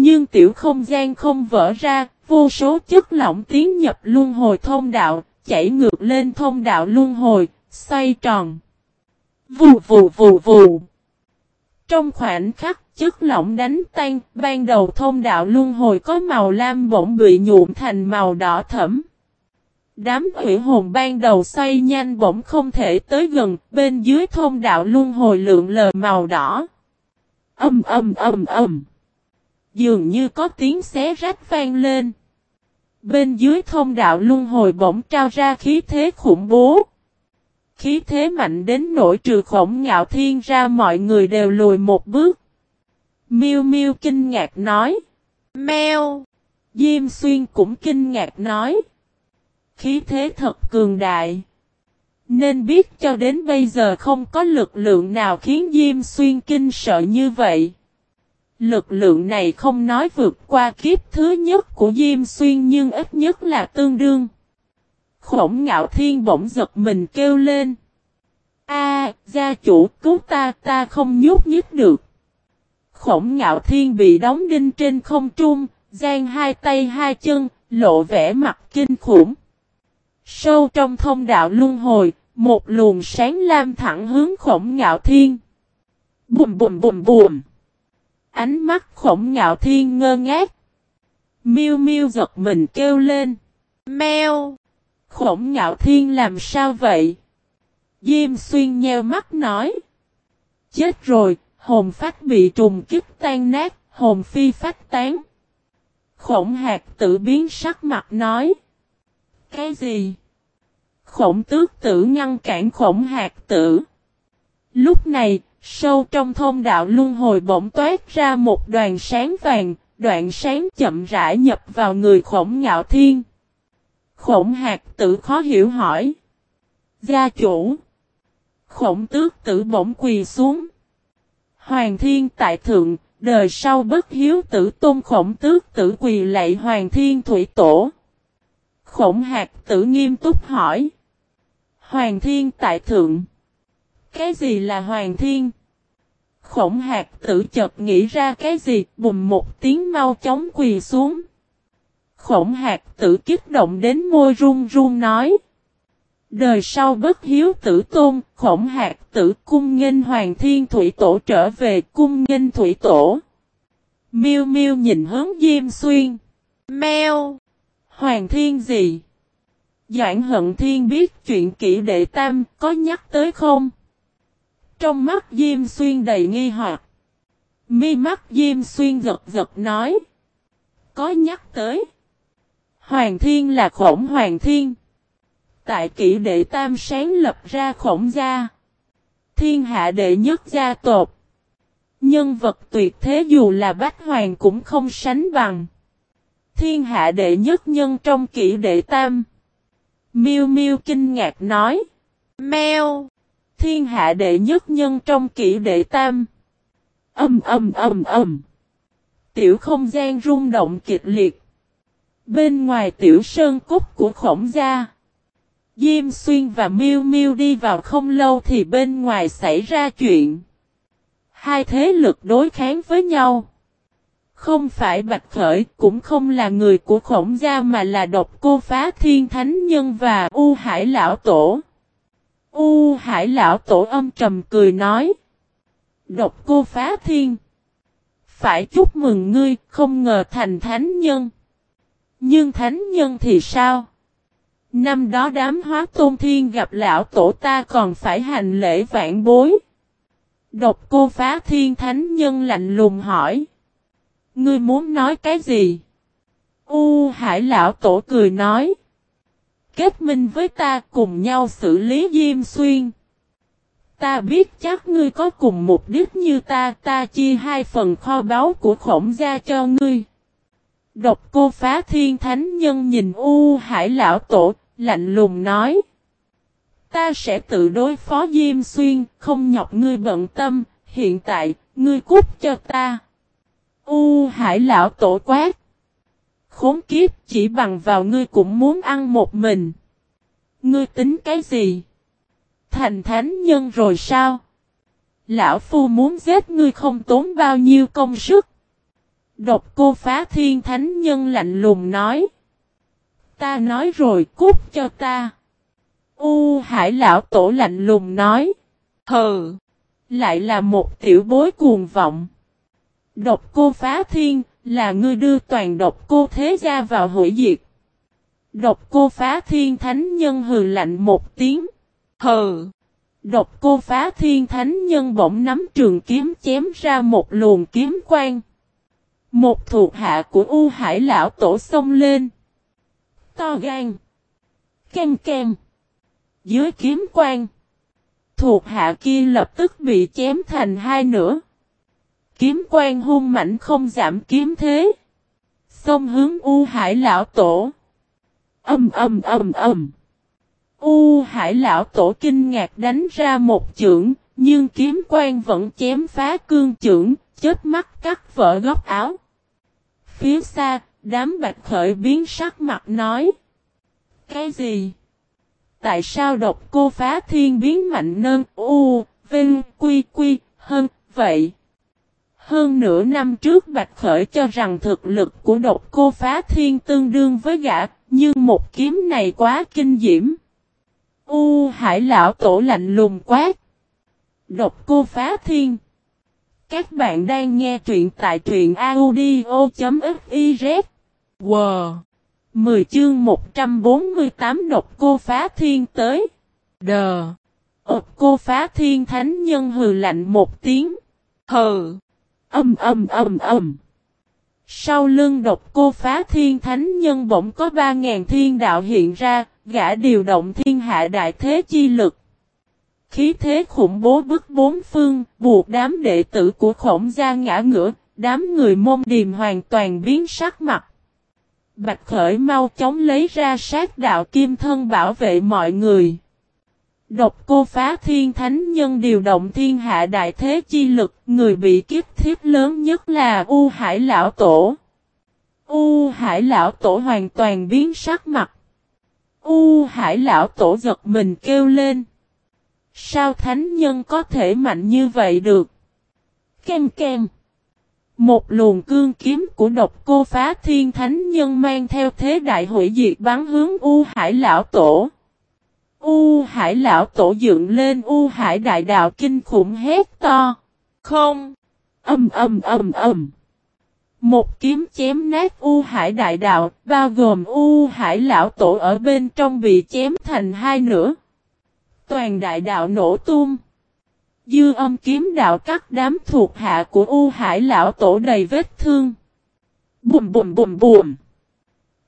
Nhưng tiểu không gian không vỡ ra, vô số chất lỏng tiến nhập luân hồi thông đạo, chảy ngược lên thông đạo luân hồi, xoay tròn. Vù vù vù vù. Trong khoảnh khắc chất lỏng đánh tan, ban đầu thông đạo luân hồi có màu lam bỗng bị nhuộm thành màu đỏ thẫm. Đám hủy hồn ban đầu xoay nhanh bỗng không thể tới gần, bên dưới thông đạo luân hồi lượng lờ màu đỏ. Âm âm âm âm. Dường như có tiếng xé rách vang lên. Bên dưới thông đạo luân hồi bỗng trao ra khí thế khủng bố. Khí thế mạnh đến nỗi trừ khổng ngạo thiên ra mọi người đều lùi một bước. Miu Miu kinh ngạc nói. Mèo. Diêm Xuyên cũng kinh ngạc nói. Khí thế thật cường đại. Nên biết cho đến bây giờ không có lực lượng nào khiến Diêm Xuyên kinh sợ như vậy. Lực lượng này không nói vượt qua kiếp thứ nhất của Diêm Xuyên nhưng ít nhất là tương đương. Khổng ngạo thiên bỗng giật mình kêu lên. A, gia chủ cứu ta ta không nhúc nhích được. Khổng ngạo thiên bị đóng đinh trên không trung, giang hai tay hai chân, lộ vẻ mặt kinh khủng. Sâu trong thông đạo luân hồi, một luồng sáng lam thẳng hướng khổng ngạo thiên. Bùm bùm bùm bùm. Ánh mắt khổng ngạo thiên ngơ ngác. Miêu miêu giật mình kêu lên. Mèo. Khổng ngạo thiên làm sao vậy? Diêm xuyên nheo mắt nói. Chết rồi, hồn phát bị trùng kích tan nát, hồn phi phát tán. Khổng hạt tự biến sắc mặt nói. Cái gì? Khổng tước tử ngăn cản khổng hạt tử. Lúc này, sâu trong thông đạo luân hồi bỗng toát ra một đoàn sáng vàng, đoạn sáng chậm rãi nhập vào người khổng ngạo thiên. Khổng hạt tử khó hiểu hỏi. Gia chủ. Khổng tước tử bỗng quỳ xuống. Hoàng thiên tại thượng, đời sau bất hiếu tử tôn khổng tước tử quỳ lạy hoàng thiên thủy tổ. Khổng hạt tử nghiêm túc hỏi. Hoàng thiên tại thượng. Cái gì là hoàng thiên? Khổng hạt tử chợt nghĩ ra cái gì, bùm một tiếng mau chóng quỳ xuống. Khổng hạt tử kích động đến môi run run nói. Đời sau bất hiếu tử tôn, khổng hạt tử cung nghênh hoàng thiên thủy tổ trở về cung nghênh thủy tổ. Miêu miêu nhìn hướng Diêm Xuyên. Mèo! Hoàng thiên gì? Doãn hận thiên biết chuyện kỹ đệ tam có nhắc tới không? Trong mắt Diêm Xuyên đầy nghi hoặc. Mi mắt Diêm Xuyên giật giật nói. Có nhắc tới. Hoàng thiên là khổng hoàng thiên. Tại kỷ đệ tam sáng lập ra khổng gia. Thiên hạ đệ nhất gia tộc. Nhân vật tuyệt thế dù là bách hoàng cũng không sánh bằng. Thiên hạ đệ nhất nhân trong kỷ đệ tam. Miêu Miêu kinh ngạc nói. Mèo. Thiên hạ đệ nhất nhân trong kỷ đệ tam. Âm âm âm âm. Tiểu không gian rung động kịch liệt. Bên ngoài tiểu sơn cúc của khổng gia. Diêm Xuyên và Miêu Miêu đi vào không lâu thì bên ngoài xảy ra chuyện. Hai thế lực đối kháng với nhau. Không phải Bạch Khởi, cũng không là người của khổng gia mà là độc cô phá thiên thánh nhân và U Hải Lão Tổ. U Hải Lão Tổ âm trầm cười nói. Độc cô phá thiên. Phải chúc mừng ngươi, không ngờ thành thánh nhân. Nhưng thánh nhân thì sao? Năm đó đám hóa tôn thiên gặp lão tổ ta còn phải hành lễ vạn bối. Độc cô phá thiên thánh nhân lạnh lùng hỏi. Ngươi muốn nói cái gì? U hải lão tổ cười nói. Kết minh với ta cùng nhau xử lý Diêm Xuyên. Ta biết chắc ngươi có cùng mục đích như ta, ta chia hai phần kho báu của khổng gia cho ngươi. Độc cô phá thiên thánh nhân nhìn U hải lão tổ, lạnh lùng nói. Ta sẽ tự đối phó Diêm Xuyên, không nhọc ngươi bận tâm, hiện tại, ngươi cút cho ta. U hải lão tổ quát. Khốn kiếp chỉ bằng vào ngươi cũng muốn ăn một mình. Ngươi tính cái gì? Thành thánh nhân rồi sao? Lão Phu muốn giết ngươi không tốn bao nhiêu công sức. Độc cô phá thiên thánh nhân lạnh lùng nói. Ta nói rồi cút cho ta. U hải lão tổ lạnh lùng nói. Hừ. Lại là một tiểu bối cuồng vọng. Độc cô phá thiên, là ngươi đưa toàn độc cô thế gia vào hội diệt. Độc cô phá thiên thánh nhân hừ lạnh một tiếng. Hừ. Độc cô phá thiên thánh nhân bỗng nắm trường kiếm chém ra một luồng kiếm quang. Một thuộc hạ của U Hải lão tổ xông lên. To gan. Kem kem. Dưới kiếm quang. Thuộc hạ kia lập tức bị chém thành hai nửa. Kiếm quan hung mạnh không giảm kiếm thế. Xông hướng U Hải Lão Tổ. Âm âm âm âm. U Hải Lão Tổ kinh ngạc đánh ra một chưởng, nhưng kiếm quan vẫn chém phá cương chưởng, chết mắt cắt vỡ góc áo. Phía xa, đám bạch khởi biến sắc mặt nói. Cái gì? Tại sao độc cô phá thiên biến mạnh nơn u, vinh, quy quy, hơn, vậy? Hơn nửa năm trước Bạch Khởi cho rằng thực lực của độc cô phá thiên tương đương với gã, nhưng một kiếm này quá kinh diễm. U hải lão tổ lạnh lùng quát. Độc cô phá thiên. Các bạn đang nghe truyện tại truyện audio.fiz. Wow! 10 chương 148 độc cô phá thiên tới. Đờ! Độc cô phá thiên thánh nhân hừ lạnh một tiếng. Hừ! Âm âm âm âm! Sau lưng độc cô phá thiên thánh nhân bỗng có 3.000 thiên đạo hiện ra, gã điều động thiên hạ đại thế chi lực. Khí thế khủng bố bức bốn phương, buộc đám đệ tử của khổng gia ngã ngửa, đám người môn điềm hoàn toàn biến sắc mặt. Bạch Khởi mau chóng lấy ra sát đạo kim thân bảo vệ mọi người. Độc cô phá thiên thánh nhân điều động thiên hạ đại thế chi lực, người bị kiếp thiết lớn nhất là U Hải Lão Tổ. U Hải Lão Tổ hoàn toàn biến sắc mặt. U Hải Lão Tổ giật mình kêu lên. Sao thánh nhân có thể mạnh như vậy được? Kem kem. Một luồng cương kiếm của độc cô phá thiên thánh nhân mang theo thế đại hội diệt bắn hướng U Hải Lão Tổ. U Hải Lão Tổ dựng lên U Hải Đại Đạo kinh khủng hét to. Không. Âm âm âm âm. Một kiếm chém nát U Hải Đại Đạo, bao gồm U Hải Lão Tổ ở bên trong bị chém thành hai nửa. Toàn Đại Đạo nổ tung. Dư âm kiếm đạo cắt đám thuộc hạ của U Hải Lão Tổ đầy vết thương. Bùm bùm bùm bùm.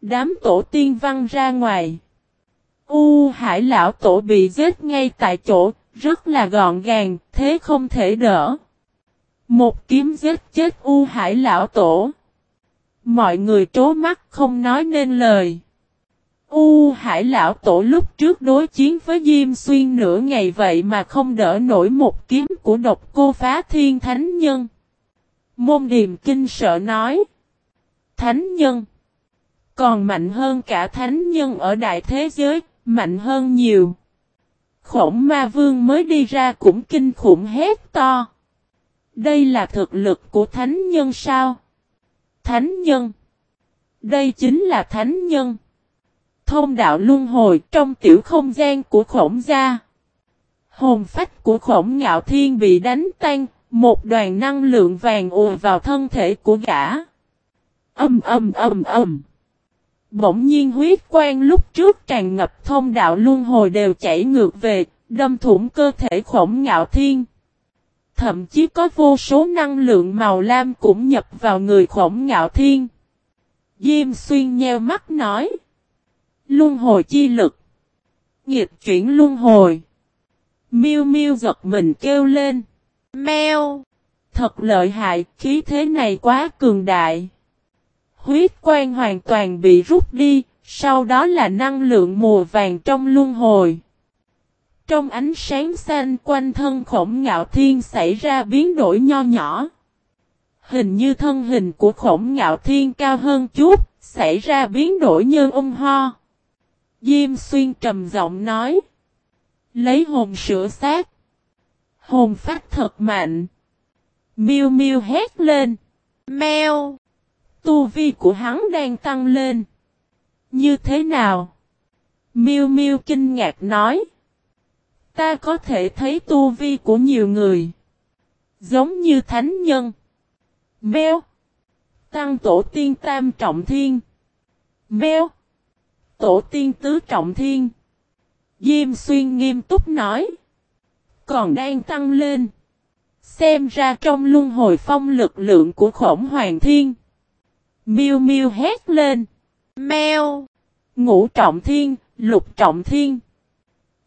Đám tổ tiên văng ra ngoài. U Hải Lão Tổ bị giết ngay tại chỗ, rất là gọn gàng, thế không thể đỡ. Một kiếm giết chết U Hải Lão Tổ. Mọi người trố mắt không nói nên lời. U Hải Lão Tổ lúc trước đối chiến với Diêm Xuyên nửa ngày vậy mà không đỡ nổi một kiếm của độc cô phá thiên thánh nhân. Môn điềm kinh sợ nói. Thánh nhân. Còn mạnh hơn cả thánh nhân ở đại thế giới, mạnh hơn nhiều. Khổng ma vương mới đi ra cũng kinh khủng hét to. Đây là thực lực của thánh nhân sao? Thánh nhân. Đây chính là thánh nhân thông đạo luân hồi trong tiểu không gian của khổng gia. Hồn phách của khổng ngạo thiên bị đánh tan, một đoàn năng lượng vàng ùa vào thân thể của gã. Âm âm âm âm. Bỗng nhiên huyết quang lúc trước tràn ngập thông đạo luân hồi đều chảy ngược về, đâm thủng cơ thể khổng ngạo thiên. Thậm chí có vô số năng lượng màu lam cũng nhập vào người khổng ngạo thiên. Diêm xuyên nheo mắt nói. Luân hồi chi lực. Nghịch chuyển luân hồi. Miêu miêu giật mình kêu lên. Mèo. Thật lợi hại, khí thế này quá cường đại. Huyết quan hoàn toàn bị rút đi, sau đó là năng lượng mùa vàng trong luân hồi. Trong ánh sáng xanh quanh thân khổng ngạo thiên xảy ra biến đổi nho nhỏ. Hình như thân hình của khổng ngạo thiên cao hơn chút, xảy ra biến đổi như ung ho. Diêm xuyên trầm giọng nói. Lấy hồn sửa xác. Hồn phát thật mạnh. miu miu hét lên. Mèo. Tu vi của hắn đang tăng lên. Như thế nào? Miêu miêu kinh ngạc nói. Ta có thể thấy tu vi của nhiều người. Giống như thánh nhân. Mèo. Tăng tổ tiên tam trọng thiên. Mèo. Tổ tiên tứ trọng thiên. Diêm xuyên nghiêm túc nói. Còn đang tăng lên. Xem ra trong luân hồi phong lực lượng của khổng hoàng thiên. Miêu miêu hét lên. Mèo. Ngũ trọng thiên, lục trọng thiên.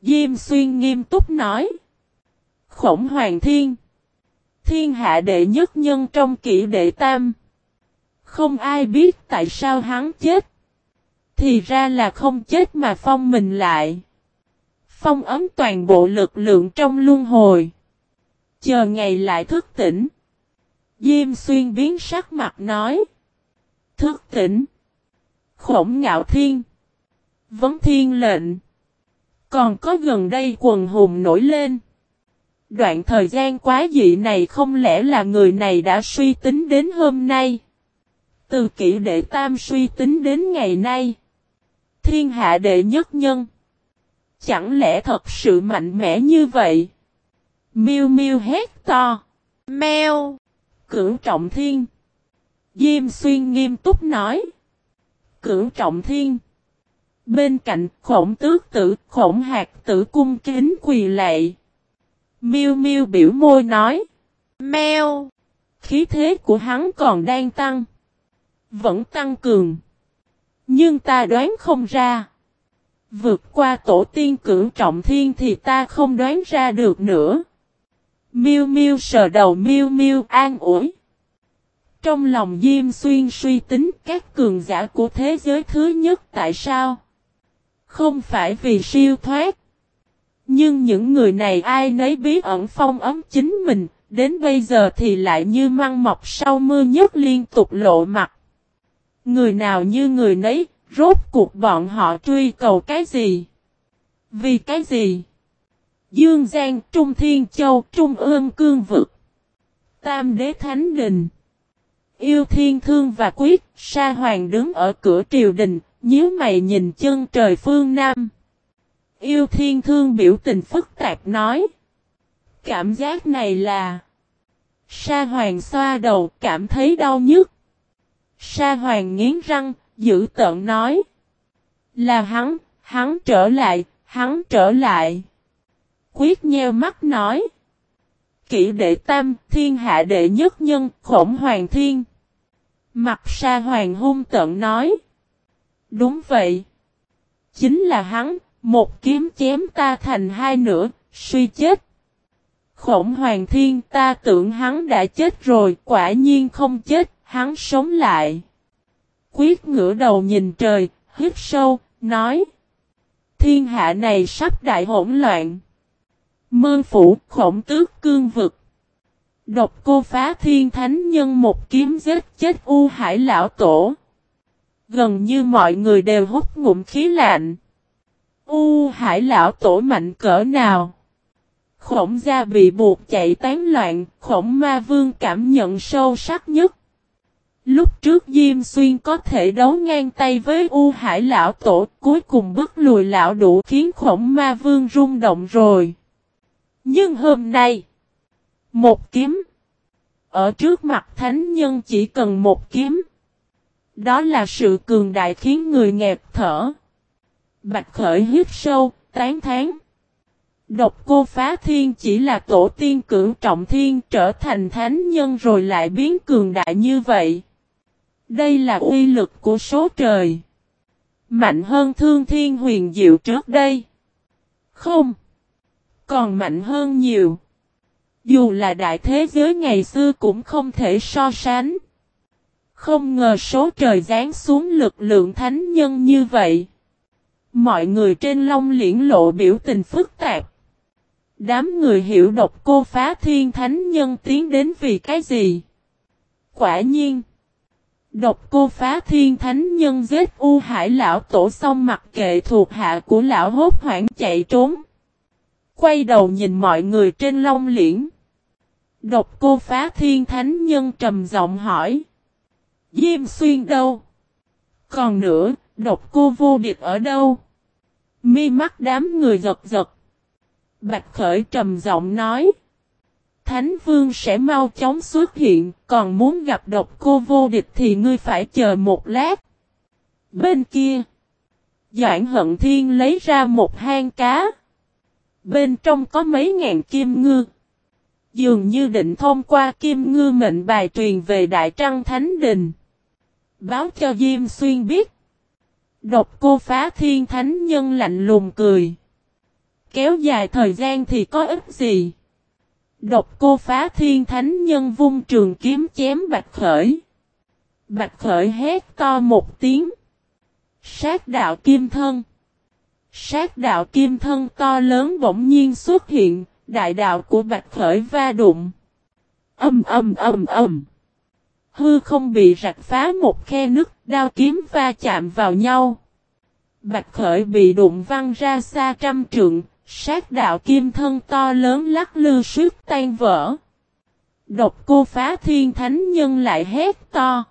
Diêm xuyên nghiêm túc nói. Khổng hoàng thiên. Thiên hạ đệ nhất nhân trong kỷ đệ tam. Không ai biết tại sao hắn chết. Thì ra là không chết mà phong mình lại. Phong ấm toàn bộ lực lượng trong luân hồi. Chờ ngày lại thức tỉnh. Diêm xuyên biến sắc mặt nói. Thức tỉnh. Khổng ngạo thiên. Vấn thiên lệnh. Còn có gần đây quần hùng nổi lên. Đoạn thời gian quá dị này không lẽ là người này đã suy tính đến hôm nay. Từ kỷ đệ tam suy tính đến ngày nay. Thiên hạ đệ nhất nhân. Chẳng lẽ thật sự mạnh mẽ như vậy? Miêu miêu hét to. Mèo. Cửu trọng thiên. Diêm xuyên nghiêm túc nói. Cửu trọng thiên. Bên cạnh khổng tước tử, khổng hạt tử cung kính quỳ lệ. Miêu miêu biểu môi nói. Mèo. Khí thế của hắn còn đang tăng. Vẫn tăng cường. Nhưng ta đoán không ra. Vượt qua tổ tiên cửu trọng thiên thì ta không đoán ra được nữa. Miêu miêu sờ đầu miêu miêu an ủi. Trong lòng Diêm Xuyên suy tính các cường giả của thế giới thứ nhất tại sao? Không phải vì siêu thoát. Nhưng những người này ai nấy bí ẩn phong ấm chính mình, đến bây giờ thì lại như măng mọc sau mưa nhất liên tục lộ mặt. Người nào như người nấy, rốt cuộc bọn họ truy cầu cái gì? Vì cái gì? Dương Giang, Trung Thiên Châu, Trung ương cương vực. Tam đế thánh đình. Yêu thiên thương và quyết, sa hoàng đứng ở cửa triều đình, nhíu mày nhìn chân trời phương Nam. Yêu thiên thương biểu tình phức tạp nói. Cảm giác này là... Sa hoàng xoa đầu cảm thấy đau nhức. Sa hoàng nghiến răng, giữ tợn nói. Là hắn, hắn trở lại, hắn trở lại. Quyết nheo mắt nói. Kỷ đệ tam, thiên hạ đệ nhất nhân, khổng hoàng thiên. Mặt sa hoàng hung tận nói. Đúng vậy. Chính là hắn, một kiếm chém ta thành hai nửa, suy chết. Khổng hoàng thiên ta tưởng hắn đã chết rồi, quả nhiên không chết, hắn sống lại. Quyết ngửa đầu nhìn trời, hít sâu, nói. Thiên hạ này sắp đại hỗn loạn. Mơ phủ khổng tước cương vực. Độc cô phá thiên thánh nhân một kiếm giết chết U hải lão tổ. Gần như mọi người đều hút ngụm khí lạnh. U hải lão tổ mạnh cỡ nào? Khổng gia bị buộc chạy tán loạn, khổng ma vương cảm nhận sâu sắc nhất. Lúc trước Diêm Xuyên có thể đấu ngang tay với U Hải Lão Tổ, cuối cùng bức lùi lão đủ khiến khổng ma vương rung động rồi. Nhưng hôm nay, một kiếm, ở trước mặt thánh nhân chỉ cần một kiếm. Đó là sự cường đại khiến người nghẹt thở. Bạch khởi hít sâu, tán thán. Độc cô phá thiên chỉ là tổ tiên cưỡng trọng thiên trở thành thánh nhân rồi lại biến cường đại như vậy. Đây là uy lực của số trời. Mạnh hơn thương thiên huyền diệu trước đây. Không. Còn mạnh hơn nhiều. Dù là đại thế giới ngày xưa cũng không thể so sánh. Không ngờ số trời giáng xuống lực lượng thánh nhân như vậy. Mọi người trên long liễn lộ biểu tình phức tạp. Đám người hiểu độc cô phá thiên thánh nhân tiến đến vì cái gì? Quả nhiên. Độc cô phá thiên thánh nhân giết u hải lão tổ xong mặc kệ thuộc hạ của lão hốt hoảng chạy trốn. Quay đầu nhìn mọi người trên long liễn. Độc cô phá thiên thánh nhân trầm giọng hỏi. Diêm xuyên đâu? Còn nữa, độc cô vô địch ở đâu? Mi mắt đám người giật giật. Bạch khởi trầm giọng nói. Thánh vương sẽ mau chóng xuất hiện, còn muốn gặp độc cô vô địch thì ngươi phải chờ một lát. Bên kia, Doãn hận thiên lấy ra một hang cá. Bên trong có mấy ngàn kim ngư. Dường như định thông qua kim ngư mệnh bài truyền về Đại Trăng Thánh Đình. Báo cho Diêm Xuyên biết. Độc cô phá thiên thánh nhân lạnh lùng cười. Kéo dài thời gian thì có ích gì? Độc cô phá thiên thánh nhân vung trường kiếm chém bạch khởi. Bạch khởi hét to một tiếng. Sát đạo kim thân. Sát đạo kim thân to lớn bỗng nhiên xuất hiện, đại đạo của Bạch khởi va đụng. Âm âm âm âm. Hư không bị rạch phá một khe nứt, đao kiếm va chạm vào nhau. Bạch khởi bị đụng văng ra xa trăm trượng, sát đạo kim thân to lớn lắc lư suýt tan vỡ. Độc cô phá thiên thánh nhân lại hét to.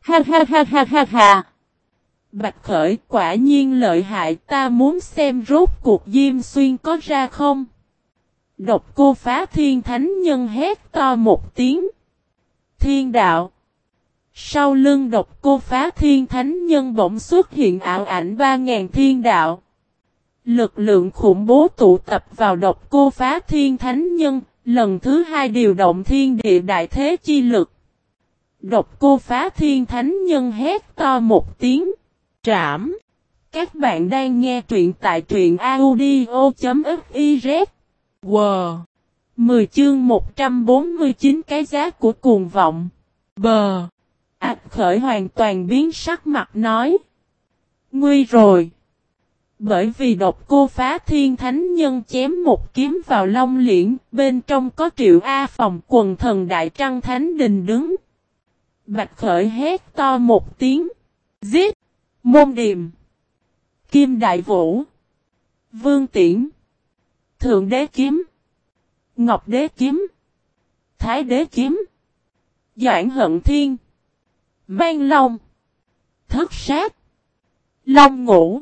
Ha ha ha ha ha ha. Bạch khởi quả nhiên lợi hại ta muốn xem rốt cuộc Diêm Xuyên có ra không. Độc cô phá thiên thánh nhân hét to một tiếng. Thiên đạo. Sau lưng độc cô phá thiên thánh nhân bỗng xuất hiện ảo ảnh ba ngàn thiên đạo. Lực lượng khủng bố tụ tập vào độc cô phá thiên thánh nhân, lần thứ hai điều động thiên địa đại thế chi lực. Độc cô phá thiên thánh nhân hét to một tiếng. Trảm. Các bạn đang nghe truyện tại truyện audio.fiz. Wow. 10 chương 149 cái giá của cuồng vọng. Bờ. Ảch khởi hoàn toàn biến sắc mặt nói. Nguy rồi. Bởi vì độc cô phá thiên thánh nhân chém một kiếm vào long liễn, bên trong có triệu A phòng quần thần đại trăng thánh đình đứng. Bạch khởi hét to một tiếng. Giết! Môn điềm! Kim đại vũ! Vương tiễn! Thượng đế kiếm! Ngọc đế kiếm! Thái đế kiếm! Doãn hận thiên! mang long! Thất sát! Long ngũ!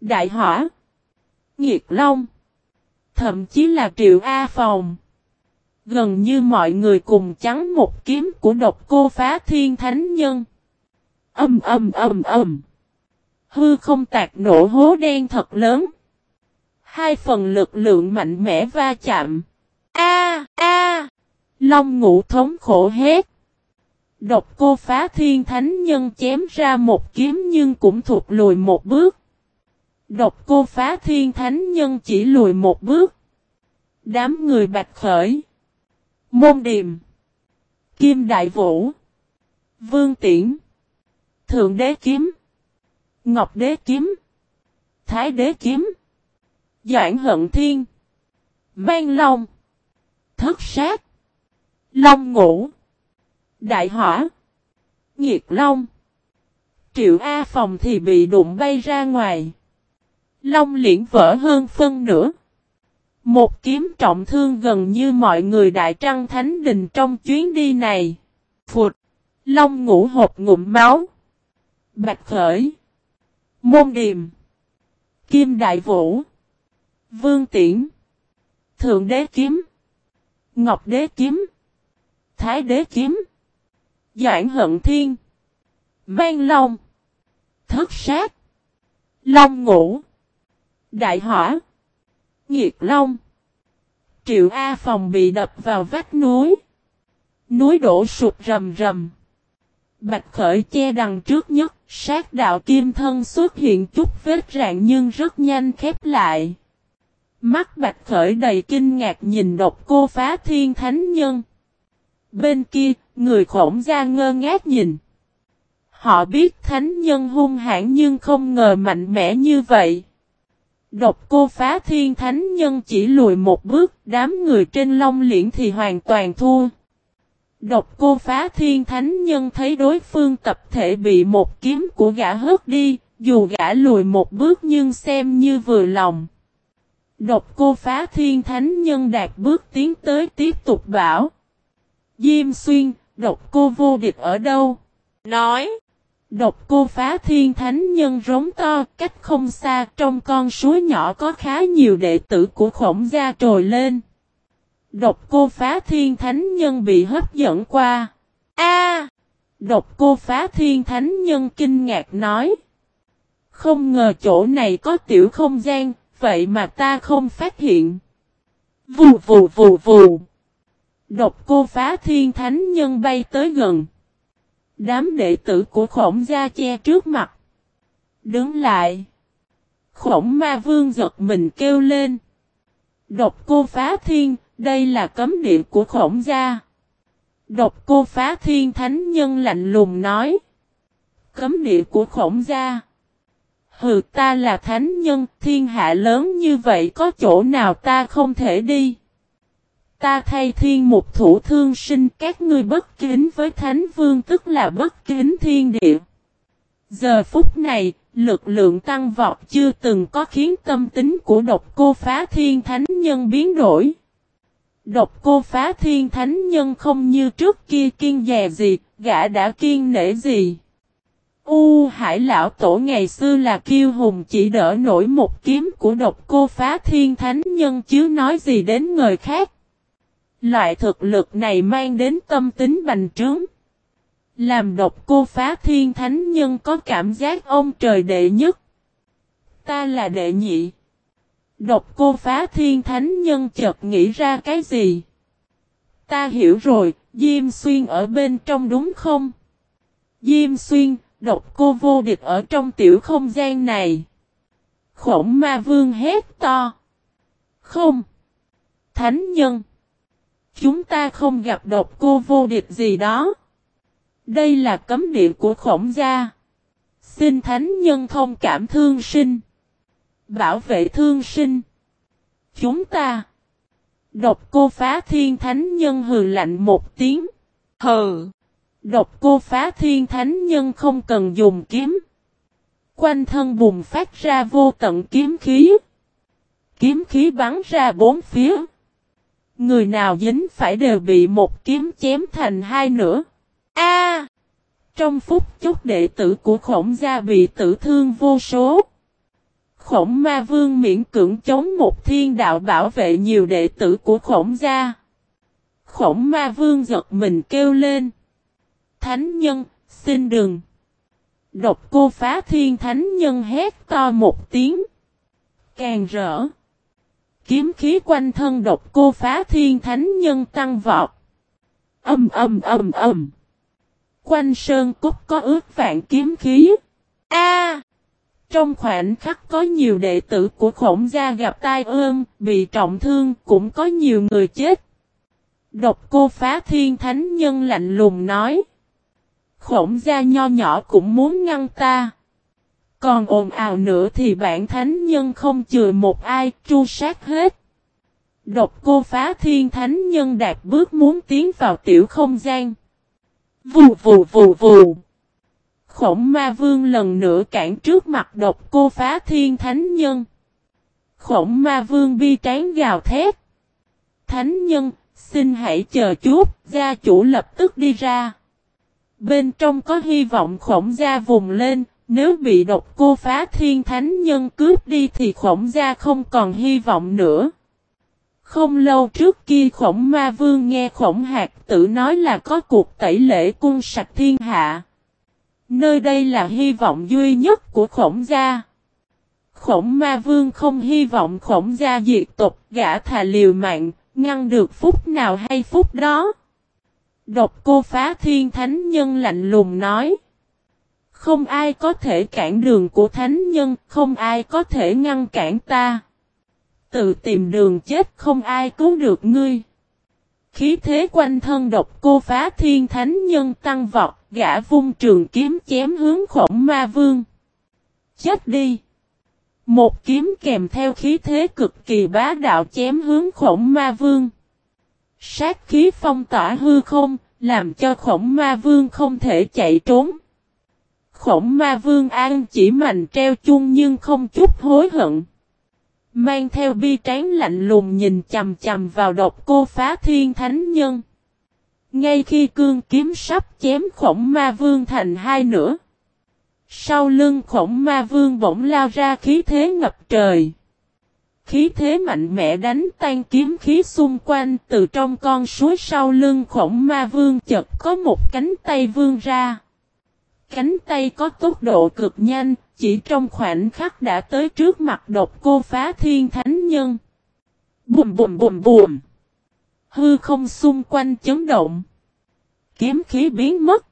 Đại hỏa! Nghiệt long! Thậm chí là triệu A phòng! Gần như mọi người cùng chắn một kiếm của độc cô phá thiên thánh nhân. Âm âm âm âm. Hư không tạc nổ hố đen thật lớn. Hai phần lực lượng mạnh mẽ va chạm. A a Long ngũ thống khổ hết, Độc cô phá thiên thánh nhân chém ra một kiếm nhưng cũng thụt lùi một bước. Độc cô phá thiên thánh nhân chỉ lùi một bước. Đám người bạch khởi. Môn Điềm Kim Đại Vũ Vương Tiễn Thượng Đế Kiếm, Ngọc Đế Kiếm, Thái Đế Kiếm Doãn Hận Thiên, Mang Long, Thất Sát, Long Ngũ, Đại Hỏa, Nhiệt Long, Triệu A Phòng thì bị đụng bay ra ngoài Long liễn vỡ hơn phân nửa một kiếm trọng thương gần như mọi người đại trăng thánh đình trong chuyến đi này. Phụt. Long ngủ hộp ngụm máu. Bạch khởi. Môn điềm. Kim đại vũ. Vương tiễn. Thượng đế kiếm. Ngọc đế kiếm. Thái đế kiếm. Doãn hận thiên. Mang long. Thất sát. Long ngũ, Đại hỏa. Nhiệt Long. Triệu A Phòng bị đập vào vách núi. Núi đổ sụp rầm rầm. Bạch Khởi che đằng trước nhất, sát đạo kim thân xuất hiện chút vết rạn nhưng rất nhanh khép lại. Mắt Bạch Khởi đầy kinh ngạc nhìn độc cô phá thiên thánh nhân. Bên kia, người khổng gia ngơ ngác nhìn. Họ biết thánh nhân hung hãn nhưng không ngờ mạnh mẽ như vậy. Độc cô phá thiên thánh nhân chỉ lùi một bước, đám người trên long liễn thì hoàn toàn thua. Độc cô phá thiên thánh nhân thấy đối phương tập thể bị một kiếm của gã hớt đi, dù gã lùi một bước nhưng xem như vừa lòng. Độc cô phá thiên thánh nhân đạt bước tiến tới tiếp tục bảo. Diêm xuyên, độc cô vô địch ở đâu? Nói. Độc cô phá thiên thánh nhân rống to, cách không xa trong con suối nhỏ có khá nhiều đệ tử của khổng gia trồi lên. Độc cô phá thiên thánh nhân bị hấp dẫn qua. A! độc cô phá thiên thánh nhân kinh ngạc nói. Không ngờ chỗ này có tiểu không gian, vậy mà ta không phát hiện. Vù vù vù vù. Độc cô phá thiên thánh nhân bay tới gần. Đám đệ tử của khổng gia che trước mặt. Đứng lại. Khổng ma vương giật mình kêu lên. Độc cô phá thiên, đây là cấm địa của khổng gia. Độc cô phá thiên thánh nhân lạnh lùng nói. Cấm địa của khổng gia. Hừ ta là thánh nhân, thiên hạ lớn như vậy có chỗ nào ta không thể đi. Ta thay thiên một thủ thương sinh các ngươi bất kính với thánh vương tức là bất kính thiên địa. Giờ phút này, lực lượng tăng vọt chưa từng có khiến tâm tính của độc cô phá thiên thánh nhân biến đổi. Độc cô phá thiên thánh nhân không như trước kia kiên dè gì, gã đã kiên nể gì. U hải lão tổ ngày xưa là kiêu hùng chỉ đỡ nổi một kiếm của độc cô phá thiên thánh nhân chứ nói gì đến người khác. Loại thực lực này mang đến tâm tính bành trướng. Làm độc cô phá thiên thánh nhân có cảm giác ông trời đệ nhất. Ta là đệ nhị. Độc cô phá thiên thánh nhân chợt nghĩ ra cái gì? Ta hiểu rồi, Diêm Xuyên ở bên trong đúng không? Diêm Xuyên, độc cô vô địch ở trong tiểu không gian này. Khổng ma vương hét to. Không. Thánh nhân. Chúng ta không gặp độc cô vô địch gì đó. Đây là cấm địa của khổng gia. Xin thánh nhân không cảm thương sinh. Bảo vệ thương sinh. Chúng ta. Độc cô phá thiên thánh nhân hừ lạnh một tiếng. Hừ. Độc cô phá thiên thánh nhân không cần dùng kiếm. Quanh thân bùng phát ra vô tận kiếm khí. Kiếm khí bắn ra bốn phía. Người nào dính phải đều bị một kiếm chém thành hai nửa. A! trong phút chốc đệ tử của khổng gia bị tử thương vô số. Khổng ma vương miễn cưỡng chống một thiên đạo bảo vệ nhiều đệ tử của khổng gia. Khổng ma vương giật mình kêu lên. Thánh nhân, xin đừng. Độc cô phá thiên thánh nhân hét to một tiếng. Càng rỡ. Kiếm khí quanh thân độc cô phá thiên thánh nhân tăng vọt. Âm âm âm âm. Quanh sơn cúc có ước vạn kiếm khí. A! Trong khoảnh khắc có nhiều đệ tử của khổng gia gặp tai ương, bị trọng thương, cũng có nhiều người chết. Độc cô phá thiên thánh nhân lạnh lùng nói. Khổng gia nho nhỏ cũng muốn ngăn ta. Còn ồn ào nữa thì bản thánh nhân không chừa một ai, tru sát hết. Độc cô phá thiên thánh nhân đạt bước muốn tiến vào tiểu không gian. Vù vù vù vù. Khổng ma vương lần nữa cản trước mặt độc cô phá thiên thánh nhân. Khổng ma vương bi tráng gào thét. Thánh nhân, xin hãy chờ chút, gia chủ lập tức đi ra. Bên trong có hy vọng khổng gia vùng lên, nếu bị độc cô phá thiên thánh nhân cướp đi thì khổng gia không còn hy vọng nữa. Không lâu trước kia khổng ma vương nghe khổng hạt tử nói là có cuộc tẩy lễ cung sạch thiên hạ. Nơi đây là hy vọng duy nhất của khổng gia. Khổng ma vương không hy vọng khổng gia diệt tục gã thà liều mạng, ngăn được phút nào hay phút đó. Độc cô phá thiên thánh nhân lạnh lùng nói. Không ai có thể cản đường của thánh nhân, không ai có thể ngăn cản ta. Tự tìm đường chết không ai cứu được ngươi. Khí thế quanh thân độc cô phá thiên thánh nhân tăng vọt, gã vung trường kiếm chém hướng khổng ma vương. Chết đi! Một kiếm kèm theo khí thế cực kỳ bá đạo chém hướng khổng ma vương. Sát khí phong tỏa hư không, làm cho khổng ma vương không thể chạy trốn. Khổng ma vương an chỉ mạnh treo chung nhưng không chút hối hận. Mang theo bi tráng lạnh lùng nhìn chầm chầm vào độc cô phá thiên thánh nhân. Ngay khi cương kiếm sắp chém khổng ma vương thành hai nửa. Sau lưng khổng ma vương bỗng lao ra khí thế ngập trời. Khí thế mạnh mẽ đánh tan kiếm khí xung quanh từ trong con suối sau lưng khổng ma vương chợt có một cánh tay vương ra. Cánh tay có tốc độ cực nhanh, chỉ trong khoảnh khắc đã tới trước mặt độc cô phá thiên thánh nhân. Bùm bùm bùm bùm. Hư không xung quanh chấn động. Kiếm khí biến mất.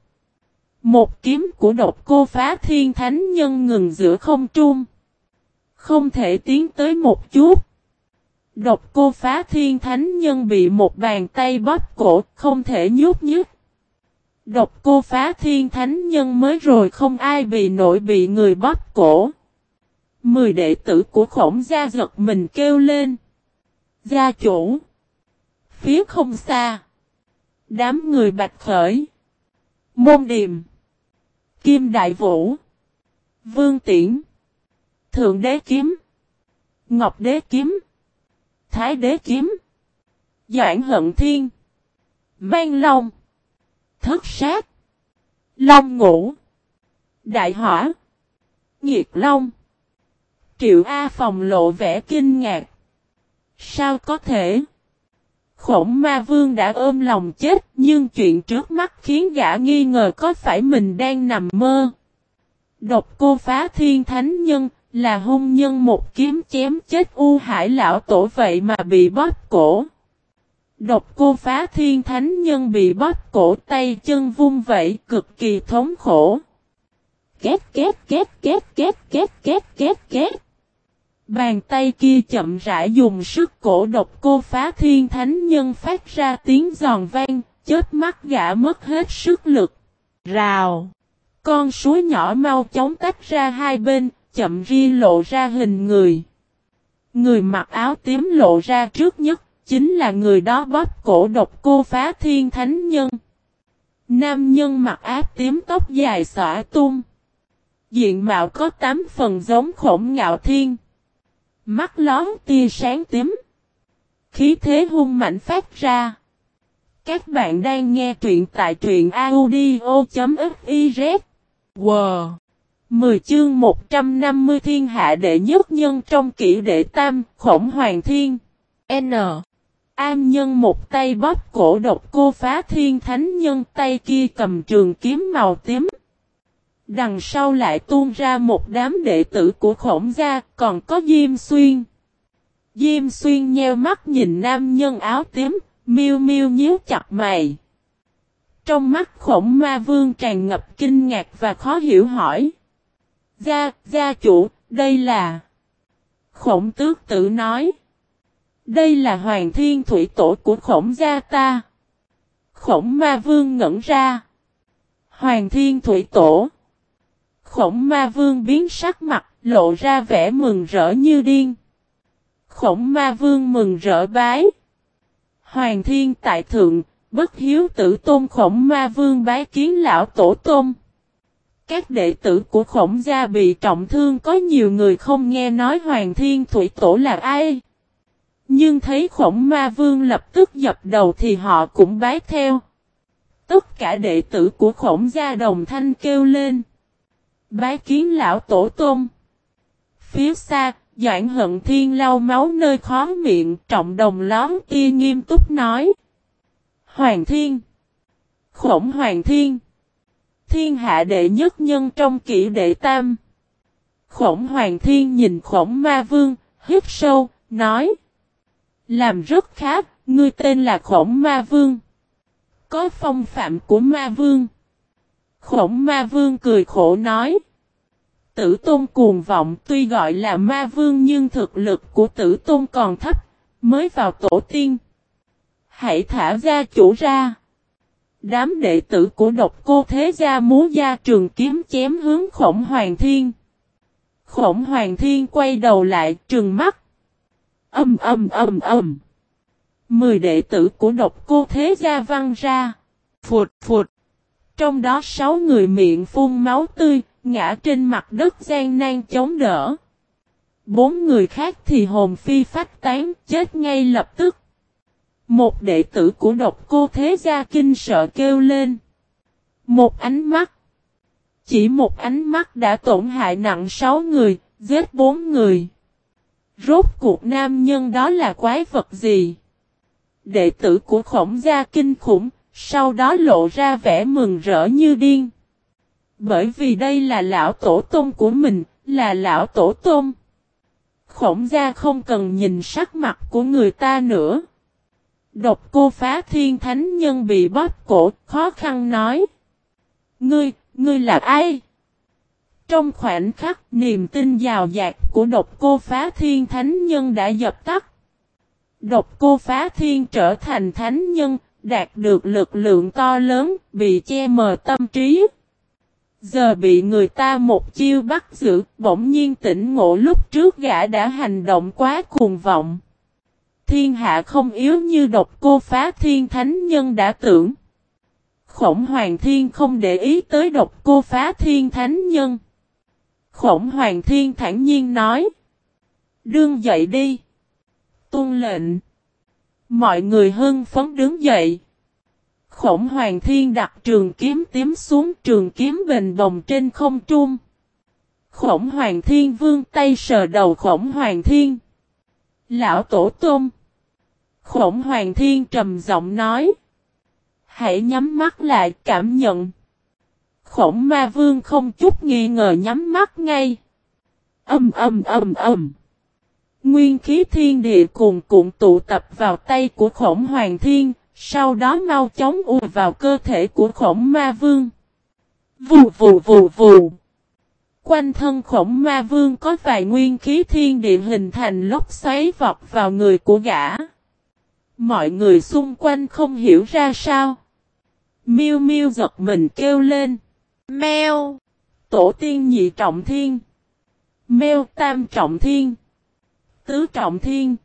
Một kiếm của độc cô phá thiên thánh nhân ngừng giữa không trung. Không thể tiến tới một chút. Độc cô phá thiên thánh nhân bị một bàn tay bóp cổ, không thể nhúc nhích. Độc cô phá thiên thánh nhân mới rồi không ai bị nổi bị người bóp cổ. Mười đệ tử của khổng gia giật mình kêu lên. Gia chủ. Phía không xa. Đám người bạch khởi. Môn điềm. Kim đại vũ. Vương tiễn. Thượng đế kiếm. Ngọc đế kiếm. Thái đế kiếm. Doãn hận thiên. Mang long. Thất sát. Long ngũ. Đại hỏa. Nghiệt long. Triệu A phòng lộ vẻ kinh ngạc. Sao có thể? Khổng ma vương đã ôm lòng chết, nhưng chuyện trước mắt khiến gã nghi ngờ có phải mình đang nằm mơ. Độc cô phá thiên thánh nhân là hung nhân một kiếm chém chết u hải lão tổ vậy mà bị bóp cổ. Độc cô phá thiên thánh nhân bị bóp cổ tay chân vung vẩy cực kỳ thống khổ. Két két két két két két két két két. Bàn tay kia chậm rãi dùng sức cổ độc cô phá thiên thánh nhân phát ra tiếng giòn vang, chết mắt gã mất hết sức lực. Rào! Con suối nhỏ mau chóng tách ra hai bên, chậm ri lộ ra hình người. Người mặc áo tím lộ ra trước nhất, chính là người đó bóp cổ độc cô phá thiên thánh nhân. Nam nhân mặc áo tím tóc dài xõa tung. Diện mạo có tám phần giống khổng ngạo thiên. Mắt lón tia sáng tím. Khí thế hung mạnh phát ra. Các bạn đang nghe truyện tại truyện audio.fiz. Wow! 10 chương 150 thiên hạ đệ nhất nhân trong kỷ đệ tam, khổng hoàng thiên. N. Am nhân một tay bóp cổ độc cô phá thiên thánh nhân tay kia cầm trường kiếm màu tím. Đằng sau lại tuôn ra một đám đệ tử của khổng gia, còn có Diêm Xuyên. Diêm Xuyên nheo mắt nhìn nam nhân áo tím, miêu miêu nhíu chặt mày. Trong mắt khổng ma vương tràn ngập kinh ngạc và khó hiểu hỏi. Gia, gia chủ, đây là... Khổng tước tự nói. Đây là hoàng thiên thủy tổ của khổng gia ta. Khổng ma vương ngẩn ra. Hoàng thiên thủy tổ. Khổng ma vương biến sắc mặt, lộ ra vẻ mừng rỡ như điên. Khổng ma vương mừng rỡ bái. Hoàng thiên tại thượng, bất hiếu tử tôn khổng ma vương bái kiến lão tổ tôn. Các đệ tử của khổng gia bị trọng thương có nhiều người không nghe nói Hoàng Thiên Thủy Tổ là ai. Nhưng thấy khổng ma vương lập tức dập đầu thì họ cũng bái theo. Tất cả đệ tử của khổng gia đồng thanh kêu lên. Bái kiến lão tổ tôm. Phía xa, Doãn hận thiên lau máu nơi khó miệng trọng đồng lón kia nghiêm túc nói. Hoàng thiên. Khổng hoàng thiên. Thiên hạ đệ nhất nhân trong kỷ đệ tam. Khổng hoàng thiên nhìn khổng ma vương, hít sâu, nói. Làm rất khác, ngươi tên là khổng ma vương. Có phong phạm của ma vương. Khổng ma vương cười khổ nói. Tử tôn cuồng vọng tuy gọi là ma vương nhưng thực lực của tử tôn còn thấp, mới vào tổ tiên. Hãy thả gia chủ ra. Đám đệ tử của độc cô thế gia múa gia trường kiếm chém hướng khổng hoàng thiên. Khổng hoàng thiên quay đầu lại trừng mắt. Âm âm âm âm. Mười đệ tử của độc cô thế gia văng ra. Phụt phụt. Trong đó sáu người miệng phun máu tươi, ngã trên mặt đất gian nan chống đỡ. Bốn người khác thì hồn phi phách tán, chết ngay lập tức. Một đệ tử của độc cô thế gia kinh sợ kêu lên. Một ánh mắt. Chỉ một ánh mắt đã tổn hại nặng sáu người, giết bốn người. Rốt cuộc nam nhân đó là quái vật gì? Đệ tử của khổng gia kinh khủng, sau đó lộ ra vẻ mừng rỡ như điên. Bởi vì đây là lão tổ tôm của mình, là lão tổ tôm. Khổng gia không cần nhìn sắc mặt của người ta nữa. Độc cô phá thiên thánh nhân bị bóp cổ, khó khăn nói. Ngươi, ngươi là ai? Trong khoảnh khắc, niềm tin giàu dạt của độc cô phá thiên thánh nhân đã dập tắt. Độc cô phá thiên trở thành thánh nhân, đạt được lực lượng to lớn, bị che mờ tâm trí. Giờ bị người ta một chiêu bắt giữ, bỗng nhiên tỉnh ngộ lúc trước gã đã hành động quá cuồng vọng. Thiên hạ không yếu như độc cô phá thiên thánh nhân đã tưởng. Khổng hoàng thiên không để ý tới độc cô phá thiên thánh nhân. Khổng hoàng thiên thản nhiên nói. Đương dậy đi. Tôn lệnh. Mọi người hưng phấn đứng dậy. Khổng hoàng thiên đặt trường kiếm tím xuống trường kiếm bình bồng trên không trung. Khổng hoàng thiên vương tay sờ đầu khổng hoàng thiên. Lão tổ tôm. Khổng hoàng thiên trầm giọng nói. Hãy nhắm mắt lại cảm nhận. Khổng ma vương không chút nghi ngờ nhắm mắt ngay. Âm âm âm âm. Nguyên khí thiên địa cùng cuộn tụ tập vào tay của khổng hoàng thiên, sau đó mau chóng ùa vào cơ thể của khổng ma vương. Vù vù vù vù. Quanh thân khổng ma vương có vài nguyên khí thiên địa hình thành lốc xoáy vọt vào người của gã. Mọi người xung quanh không hiểu ra sao. Miêu miêu giật mình kêu lên. Mèo. Tổ tiên nhị trọng thiên. Mèo tam trọng thiên. Tứ trọng thiên.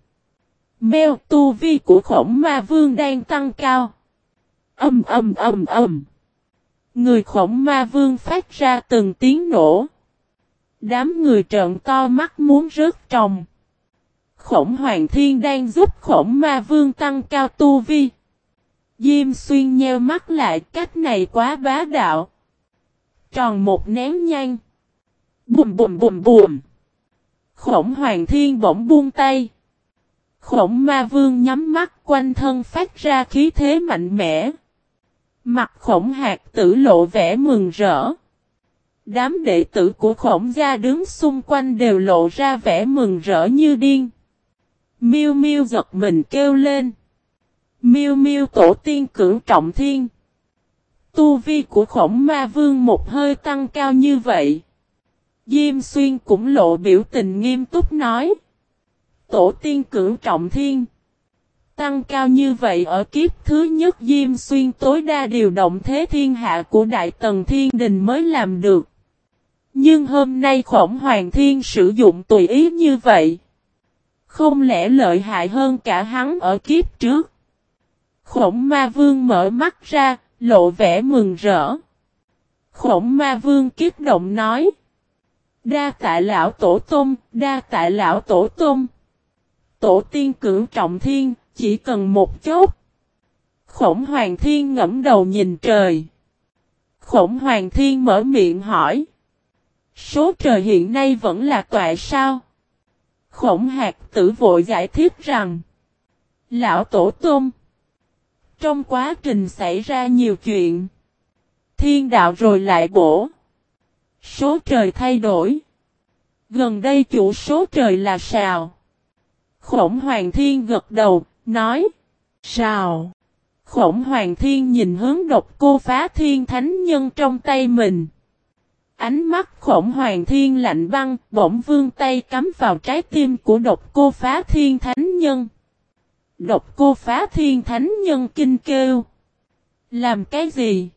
Mèo tu vi của khổng ma vương đang tăng cao. Âm âm âm âm. Người khổng ma vương phát ra từng tiếng nổ. Đám người trợn to mắt muốn rớt trồng. Khổng hoàng thiên đang giúp khổng ma vương tăng cao tu vi. Diêm xuyên nheo mắt lại, cách này quá bá đạo. Tròn một nén nhang. Bùm bùm bùm bùm. Khổng hoàng thiên bỗng buông tay. Khổng ma vương nhắm mắt quanh thân phát ra khí thế mạnh mẽ. Mặt khổng hạt tử lộ vẻ mừng rỡ. Đám đệ tử của khổng gia đứng xung quanh đều lộ ra vẻ mừng rỡ như điên. Miêu miêu giật mình kêu lên. Miêu miêu tổ tiên cưỡng trọng thiên. Tu vi của khổng ma vương một hơi tăng cao như vậy. Diêm xuyên cũng lộ biểu tình nghiêm túc nói. Tổ tiên cửu trọng thiên. Tăng cao như vậy ở kiếp thứ nhất Diêm Xuyên tối đa điều động thế thiên hạ của Đại Tần Thiên Đình mới làm được. Nhưng hôm nay khổng hoàng thiên sử dụng tùy ý như vậy. Không lẽ lợi hại hơn cả hắn ở kiếp trước? Khổng ma vương mở mắt ra, lộ vẻ mừng rỡ. Khổng ma vương kiếp động nói. Đa tại lão tổ tôm, đa tại lão tổ tôm. Tổ tiên cử trọng thiên, chỉ cần một chốt. Khổng hoàng thiên ngẫm đầu nhìn trời. Khổng hoàng thiên mở miệng hỏi. Số trời hiện nay vẫn là tọa sao? Khổng hạt tử vội giải thích rằng. Lão tổ tôm. Trong quá trình xảy ra nhiều chuyện. Thiên đạo rồi lại bổ. Số trời thay đổi. Gần đây chủ số trời là sào. Khổng Hoàng Thiên gật đầu, nói. Sào. Khổng Hoàng Thiên nhìn hướng độc cô phá thiên thánh nhân trong tay mình. Ánh mắt khổng hoàng thiên lạnh băng, bỗng vương tay cắm vào trái tim của độc cô phá thiên thánh nhân. Độc cô phá thiên thánh nhân kinh kêu. Làm cái gì?